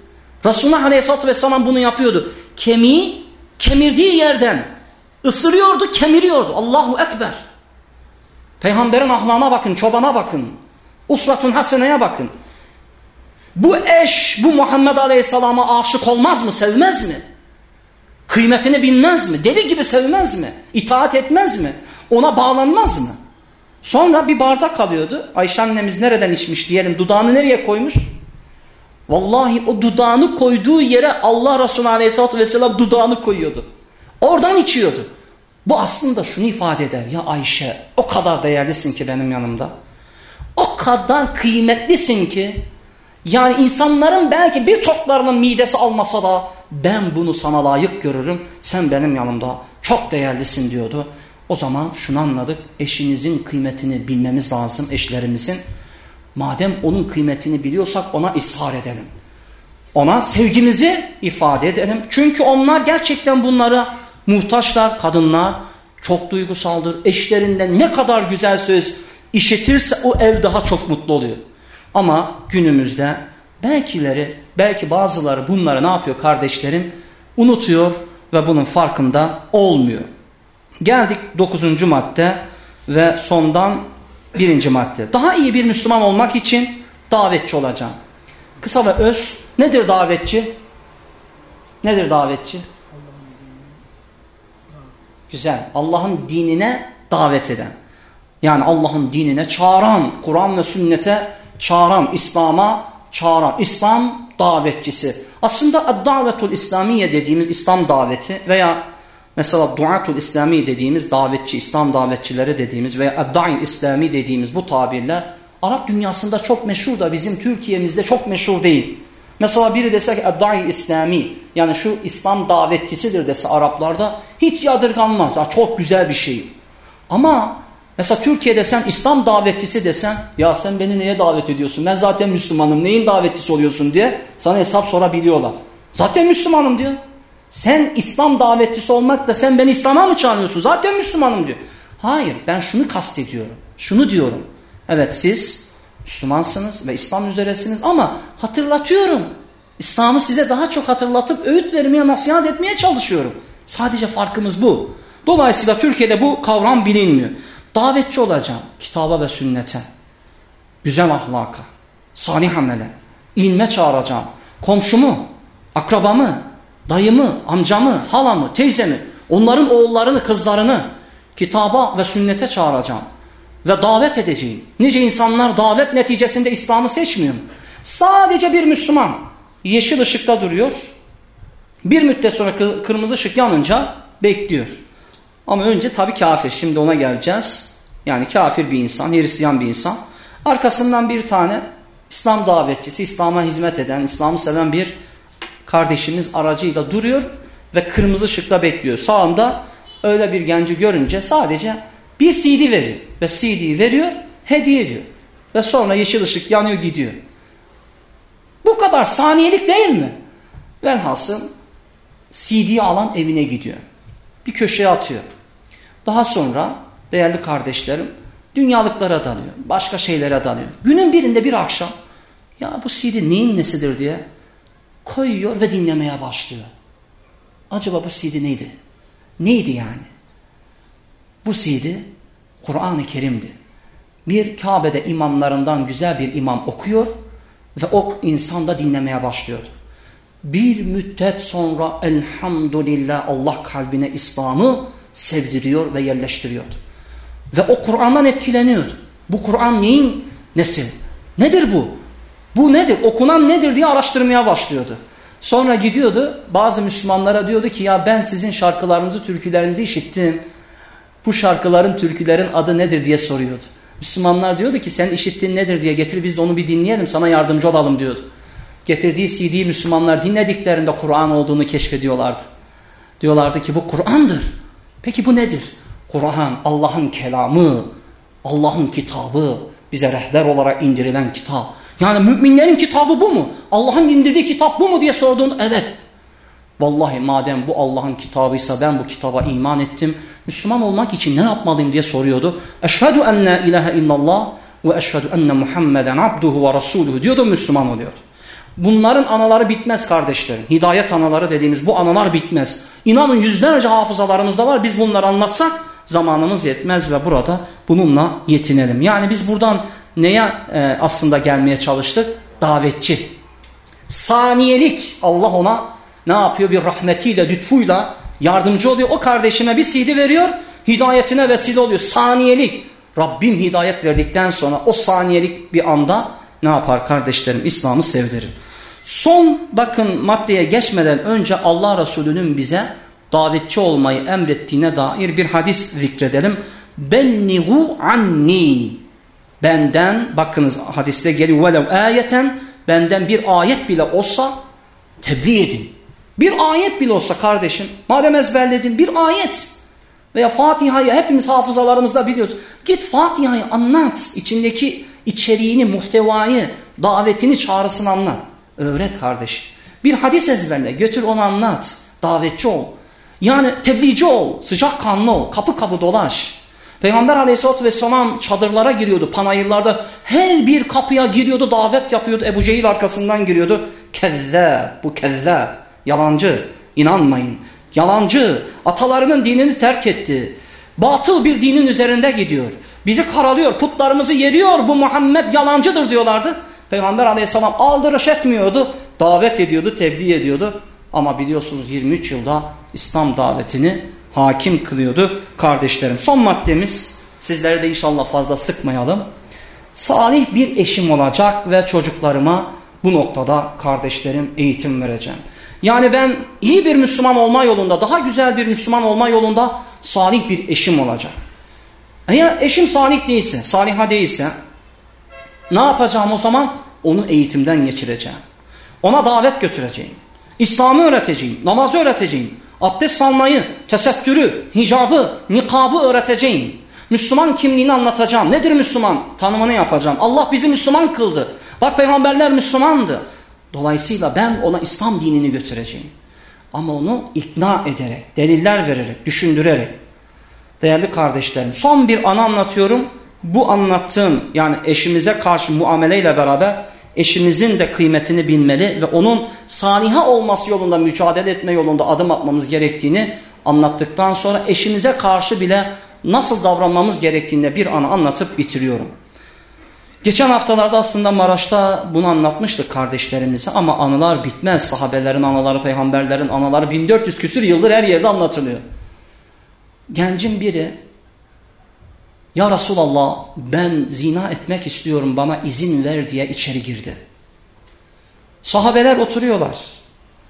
Resulullah Aleyhisselatü Vesselam bunu yapıyordu. Kemiği kemirdiği yerden ısırıyordu, kemiriyordu. Allahu Ekber. Peygamberin ahlana bakın, çobana bakın. Usratun Hasene'ye bakın. Bu eş bu Muhammed Aleyhisselam'a aşık olmaz mı, sevmez mi? Kıymetini bilmez mi? Deli gibi sevmez mi? İtaat etmez mi? Ona bağlanmaz mı? Sonra bir bardak alıyordu. Ayşe annemiz nereden içmiş diyelim dudağını nereye koymuş? Vallahi o dudağını koyduğu yere Allah Resulü Aleyhisselatü Vesselam dudağını koyuyordu. Oradan içiyordu. Bu aslında şunu ifade eder. Ya Ayşe o kadar değerlisin ki benim yanımda. O kadar kıymetlisin ki yani insanların belki birçoklarının midesi almasa da ben bunu sana layık görürüm. Sen benim yanımda çok değerlisin diyordu. O zaman şunu anladık. Eşinizin kıymetini bilmemiz lazım eşlerimizin. Madem onun kıymetini biliyorsak ona ishar edelim. Ona sevgimizi ifade edelim. Çünkü onlar gerçekten bunlara muhtaçlar, kadınlar çok duygusaldır. Eşlerinden ne kadar güzel söz işitirse o ev daha çok mutlu oluyor. Ama günümüzde belkileri, belki bazıları bunları ne yapıyor kardeşlerim? Unutuyor ve bunun farkında olmuyor. Geldik dokuzuncu madde ve sondan birinci madde. Daha iyi bir Müslüman olmak için davetçi olacağım. Kısa ve öz nedir davetçi? Nedir davetçi? Güzel. Allah'ın dinine davet eden. Yani Allah'ın dinine çağıran, Kur'an ve sünnete çağıran, İslam'a çağıran, İslam davetçisi. Aslında davetul İslamiye dediğimiz İslam daveti veya mesela duatul İslami dediğimiz davetçi, İslam davetçileri dediğimiz veya addai İslami dediğimiz bu tabirler Arap dünyasında çok meşhur da bizim Türkiye'mizde çok meşhur değil. Mesela biri dese ki addai İslami yani şu İslam davetçisidir dese Araplarda hiç yadırganmaz. Ha, çok güzel bir şey. Ama mesela Türkiye'de sen İslam davetçisi desen ya sen beni neye davet ediyorsun? Ben zaten Müslümanım neyin davetçisi oluyorsun diye sana hesap sorabiliyorlar. Zaten Müslümanım diyor. Sen İslam davetçisi olmakla sen beni İslam'a mı çağırıyorsun? Zaten Müslümanım diyor. Hayır ben şunu kastediyorum. Şunu diyorum. Evet siz Müslümansınız ve İslam üzeresiniz ama hatırlatıyorum. İslam'ı size daha çok hatırlatıp öğüt vermeye, nasihat etmeye çalışıyorum. Sadece farkımız bu. Dolayısıyla Türkiye'de bu kavram bilinmiyor. Davetçi olacağım kitaba ve sünnete. Güzel ahlaka, salih amele, ilme çağıracağım. Komşumu, akrabamı, dayımı, amcamı, halamı, teyzemi, onların oğullarını, kızlarını kitaba ve sünnete çağıracağım. Ve davet edeceğim. Nice insanlar davet neticesinde İslam'ı seçmiyor. Sadece bir Müslüman yeşil ışıkta duruyor. Bir müddet sonra kırmızı ışık yanınca bekliyor. Ama önce tabi kafir. Şimdi ona geleceğiz. Yani kafir bir insan, Hristiyan bir insan. Arkasından bir tane İslam davetçisi, İslam'a hizmet eden, İslam'ı seven bir kardeşimiz aracıyla duruyor ve kırmızı ışıkta bekliyor. Sağında öyle bir genci görünce sadece bir CD veriyor ve CD'yi veriyor, hediye ediyor. Ve sonra yeşil ışık yanıyor gidiyor. Bu kadar saniyelik değil mi? Velhasıl CD'yi alan evine gidiyor. Bir köşeye atıyor. Daha sonra değerli kardeşlerim dünyalıklara dalıyor. Başka şeylere dalıyor. Günün birinde bir akşam ya bu CD neyin nesidir diye koyuyor ve dinlemeye başlıyor. Acaba bu CD neydi? Neydi yani? Bu CD Kur'an-ı Kerim'di. Bir Kabe'de imamlarından güzel bir imam okuyor ve o insan da dinlemeye başlıyordu. Bir müddet sonra elhamdülillah Allah kalbine İslam'ı sevdiriyor ve yerleştiriyordu. Ve o Kur'an'dan etkileniyordu. Bu Kur'an neyin nesi? Nedir bu? Bu nedir? Okunan nedir diye araştırmaya başlıyordu. Sonra gidiyordu bazı Müslümanlara diyordu ki ya ben sizin şarkılarınızı, türkülerinizi işittim. Bu şarkıların, türkülerin adı nedir diye soruyordu. Müslümanlar diyordu ki sen işittiğin nedir diye getir biz de onu bir dinleyelim sana yardımcı olalım diyordu. Getirdiği CD'yi Müslümanlar dinlediklerinde Kur'an olduğunu keşfediyorlardı. Diyorlardı ki bu Kur'an'dır. Peki bu nedir? Kur'an Allah'ın kelamı, Allah'ın kitabı, bize rehber olarak indirilen kitap. Yani müminlerin kitabı bu mu? Allah'ın indirdiği kitap bu mu diye sorduğunda evet. Vallahi madem bu Allah'ın kitabıysa ben bu kitaba iman ettim. Müslüman olmak için ne yapmalıyım diye soruyordu. Eşhedü en la ilahe illallah ve eşhedü enne Muhammeden abduhu ve rasuluhu diyordu Müslüman oluyordu. Bunların anaları bitmez kardeşlerim. Hidayet anaları dediğimiz bu analar bitmez. İnanın yüzlerce hafızalarımızda var. Biz bunları anlatsak zamanımız yetmez ve burada bununla yetinelim. Yani biz buradan neye e, aslında gelmeye çalıştık? Davetçi. Saniyelik Allah ona ne yapıyor? Bir rahmetiyle, lütfuyla yardımcı oluyor. O kardeşime bir CD veriyor. Hidayetine vesile oluyor. Saniyelik. Rabbim hidayet verdikten sonra o saniyelik bir anda ne yapar kardeşlerim? İslam'ı sevdirir. Son bakın maddeye geçmeden önce Allah Resulü'nün bize davetçi olmayı emrettiğine dair bir hadis zikredelim. Belnigu anni. Benden bakınız hadiste geliyor velev ayeten benden bir ayet bile olsa tebliğ edin. Bir ayet bile olsa kardeşim madem ezberledin bir ayet veya Fatiha'yı hepimiz hafızalarımızda biliyoruz. Git Fatiha'yı anlat. içindeki içeriğini, muhtevayı, davetini, çağrısını anlat. Öğret kardeş. Bir hadis ezberle götür onu anlat. Davetçi ol. Yani tebliğci ol. Sıcak kanlı ol. Kapı kapı dolaş. Peygamber aleyhissalatü vesselam çadırlara giriyordu panayırlarda. Her bir kapıya giriyordu davet yapıyordu. Ebu Cehil arkasından giriyordu. Kezzab bu kezzab. Yalancı. inanmayın. Yalancı. Atalarının dinini terk etti. Batıl bir dinin üzerinde gidiyor. Bizi karalıyor. Putlarımızı yeriyor. Bu Muhammed yalancıdır diyorlardı. Peygamber aleyhisselam aldırış etmiyordu. Davet ediyordu, tebliğ ediyordu. Ama biliyorsunuz 23 yılda İslam davetini hakim kılıyordu kardeşlerim. Son maddemiz sizleri de inşallah fazla sıkmayalım. Salih bir eşim olacak ve çocuklarıma bu noktada kardeşlerim eğitim vereceğim. Yani ben iyi bir Müslüman olma yolunda, daha güzel bir Müslüman olma yolunda salih bir eşim olacak. Eğer eşim salih değilse, saliha değilse ne yapacağım o zaman? Onu eğitimden geçireceğim. Ona davet götüreceğim. İslam'ı öğreteceğim, namazı öğreteceğim. Abdest almayı, tesettürü, hicabı, nikabı öğreteceğim. Müslüman kimliğini anlatacağım. Nedir Müslüman? Tanımını yapacağım. Allah bizi Müslüman kıldı. Bak peygamberler Müslümandı. Dolayısıyla ben ona İslam dinini götüreceğim. Ama onu ikna ederek, deliller vererek, düşündürerek. Değerli kardeşlerim son bir ana anlatıyorum. Bu anlattığım yani eşimize karşı muameleyle beraber eşimizin de kıymetini bilmeli ve onun saniha olması yolunda mücadele etme yolunda adım atmamız gerektiğini anlattıktan sonra eşimize karşı bile nasıl davranmamız gerektiğinde bir ana anlatıp bitiriyorum. Geçen haftalarda aslında Maraş'ta bunu anlatmıştık kardeşlerimize ama anılar bitmez. Sahabelerin anaları, peygamberlerin anaları 1400 küsür yıldır her yerde anlatılıyor. Gencin biri ya Resulallah ben zina etmek istiyorum bana izin ver diye içeri girdi. Sahabeler oturuyorlar.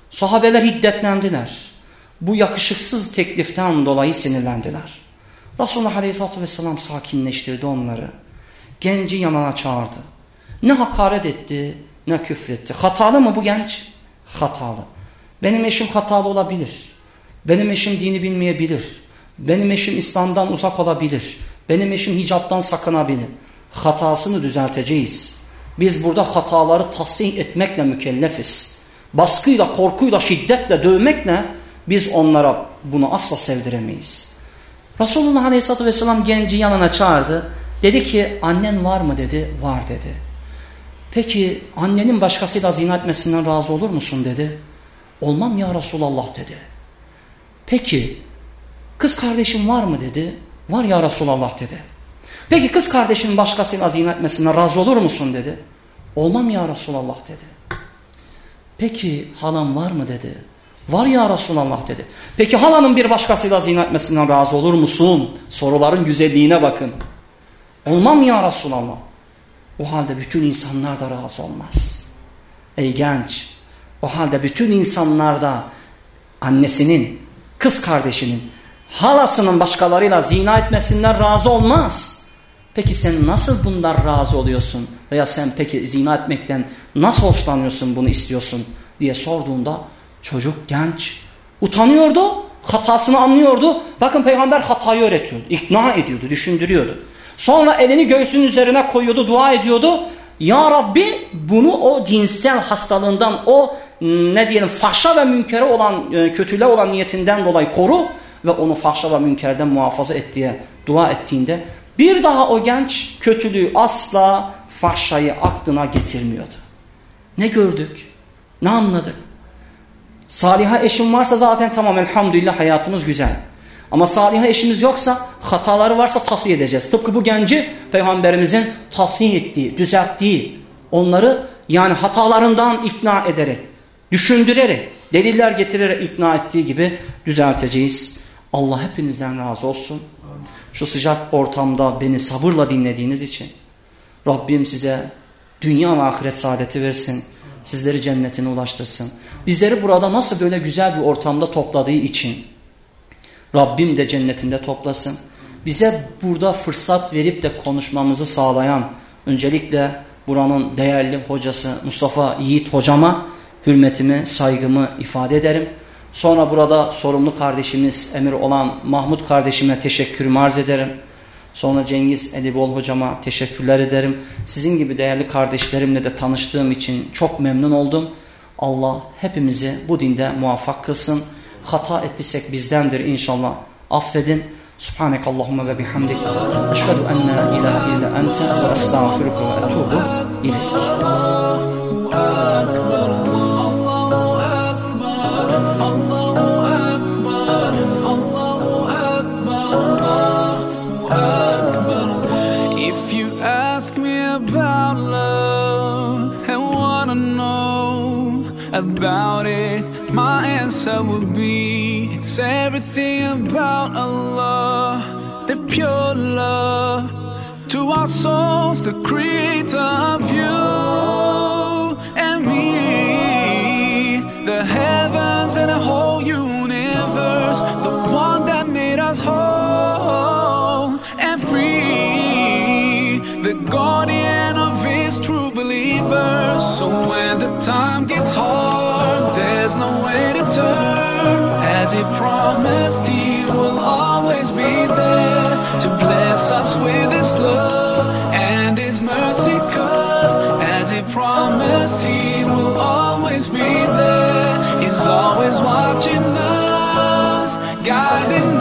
Sahabeler hiddetlendiler. Bu yakışıksız tekliften dolayı sinirlendiler. Resulullah Aleyhisselatü Vesselam sakinleştirdi onları. Genci yanına çağırdı. Ne hakaret etti ne küfretti. Hatalı mı bu genç? Hatalı. Benim eşim hatalı olabilir. Benim eşim dini bilmeyebilir. Benim eşim İslam'dan uzak olabilir. Benim eşim hicaptan sakınabilir. Hatasını düzelteceğiz. Biz burada hataları tasdik etmekle mükellefiz. Baskıyla, korkuyla, şiddetle, dövmekle biz onlara bunu asla sevdiremeyiz. Resulullah Aleyhisselatü Vesselam genci yanına çağırdı. Dedi ki annen var mı dedi. Var dedi. Peki annenin başkasıyla zina etmesinden razı olur musun dedi. Olmam ya Resulallah dedi. Peki kız kardeşim var mı dedi. Var ya Resulallah dedi. Peki kız kardeşinin başkasıyla zina etmesinden razı olur musun dedi. Olmam ya Resulallah dedi. Peki halam var mı dedi. Var ya Resulallah dedi. Peki halanın bir başkasıyla zina etmesinden razı olur musun? Soruların güzelliğine bakın. Olmam ya Resulallah. O halde bütün insanlar da razı olmaz. Ey genç. O halde bütün insanlar da annesinin, kız kardeşinin halasının başkalarıyla zina etmesinden razı olmaz. Peki sen nasıl bundan razı oluyorsun? Veya sen peki zina etmekten nasıl hoşlanıyorsun bunu istiyorsun diye sorduğunda çocuk genç utanıyordu, hatasını anlıyordu. Bakın peygamber hatayı öğretiyordu, ikna ediyordu, düşündürüyordu. Sonra elini göğsünün üzerine koyuyordu, dua ediyordu. Ya Rabbi bunu o cinsel hastalığından, o ne diyelim fahşa ve münkere olan, e, kötüle olan niyetinden dolayı koru ve onu fahşa ve münkerden muhafaza et diye dua ettiğinde bir daha o genç kötülüğü asla fahşayı aklına getirmiyordu. Ne gördük? Ne anladık? Saliha eşim varsa zaten tamam elhamdülillah hayatımız güzel. Ama saliha eşimiz yoksa hataları varsa tasfiye edeceğiz. Tıpkı bu genci peygamberimizin tasfiye ettiği, düzelttiği, onları yani hatalarından ikna ederek, düşündürerek, deliller getirerek ikna ettiği gibi düzelteceğiz. Allah hepinizden razı olsun. Şu sıcak ortamda beni sabırla dinlediğiniz için Rabbim size dünya ve ahiret saadeti versin. Sizleri cennetine ulaştırsın. Bizleri burada nasıl böyle güzel bir ortamda topladığı için Rabbim de cennetinde toplasın. Bize burada fırsat verip de konuşmamızı sağlayan öncelikle buranın değerli hocası Mustafa Yiğit hocama hürmetimi, saygımı ifade ederim. Sonra burada sorumlu kardeşimiz emir olan Mahmut kardeşime teşekkürümü arz ederim. Sonra Cengiz Edibol hocama teşekkürler ederim. Sizin gibi değerli kardeşlerimle de tanıştığım için çok memnun oldum. Allah hepimizi bu dinde muvaffak kılsın. Hata ettiysek bizdendir inşallah. Affedin. Subhanek Allahumma ve bihamdik. Eşhedü en la ilahe illa ente ve estağfiruka ve etubu ileyk. Ask me about my answer would be. It's everything about Allah, the pure love. To our souls, the creator of you and me, the heavens and the whole universe, the one that made us whole and free, the guardian of his true believers. So when the time gets hard, there's no way to turn. As he promised, he will always be there to bless us with his love and his mercy. Cause as he promised, he will always be there. He's always watching us, guiding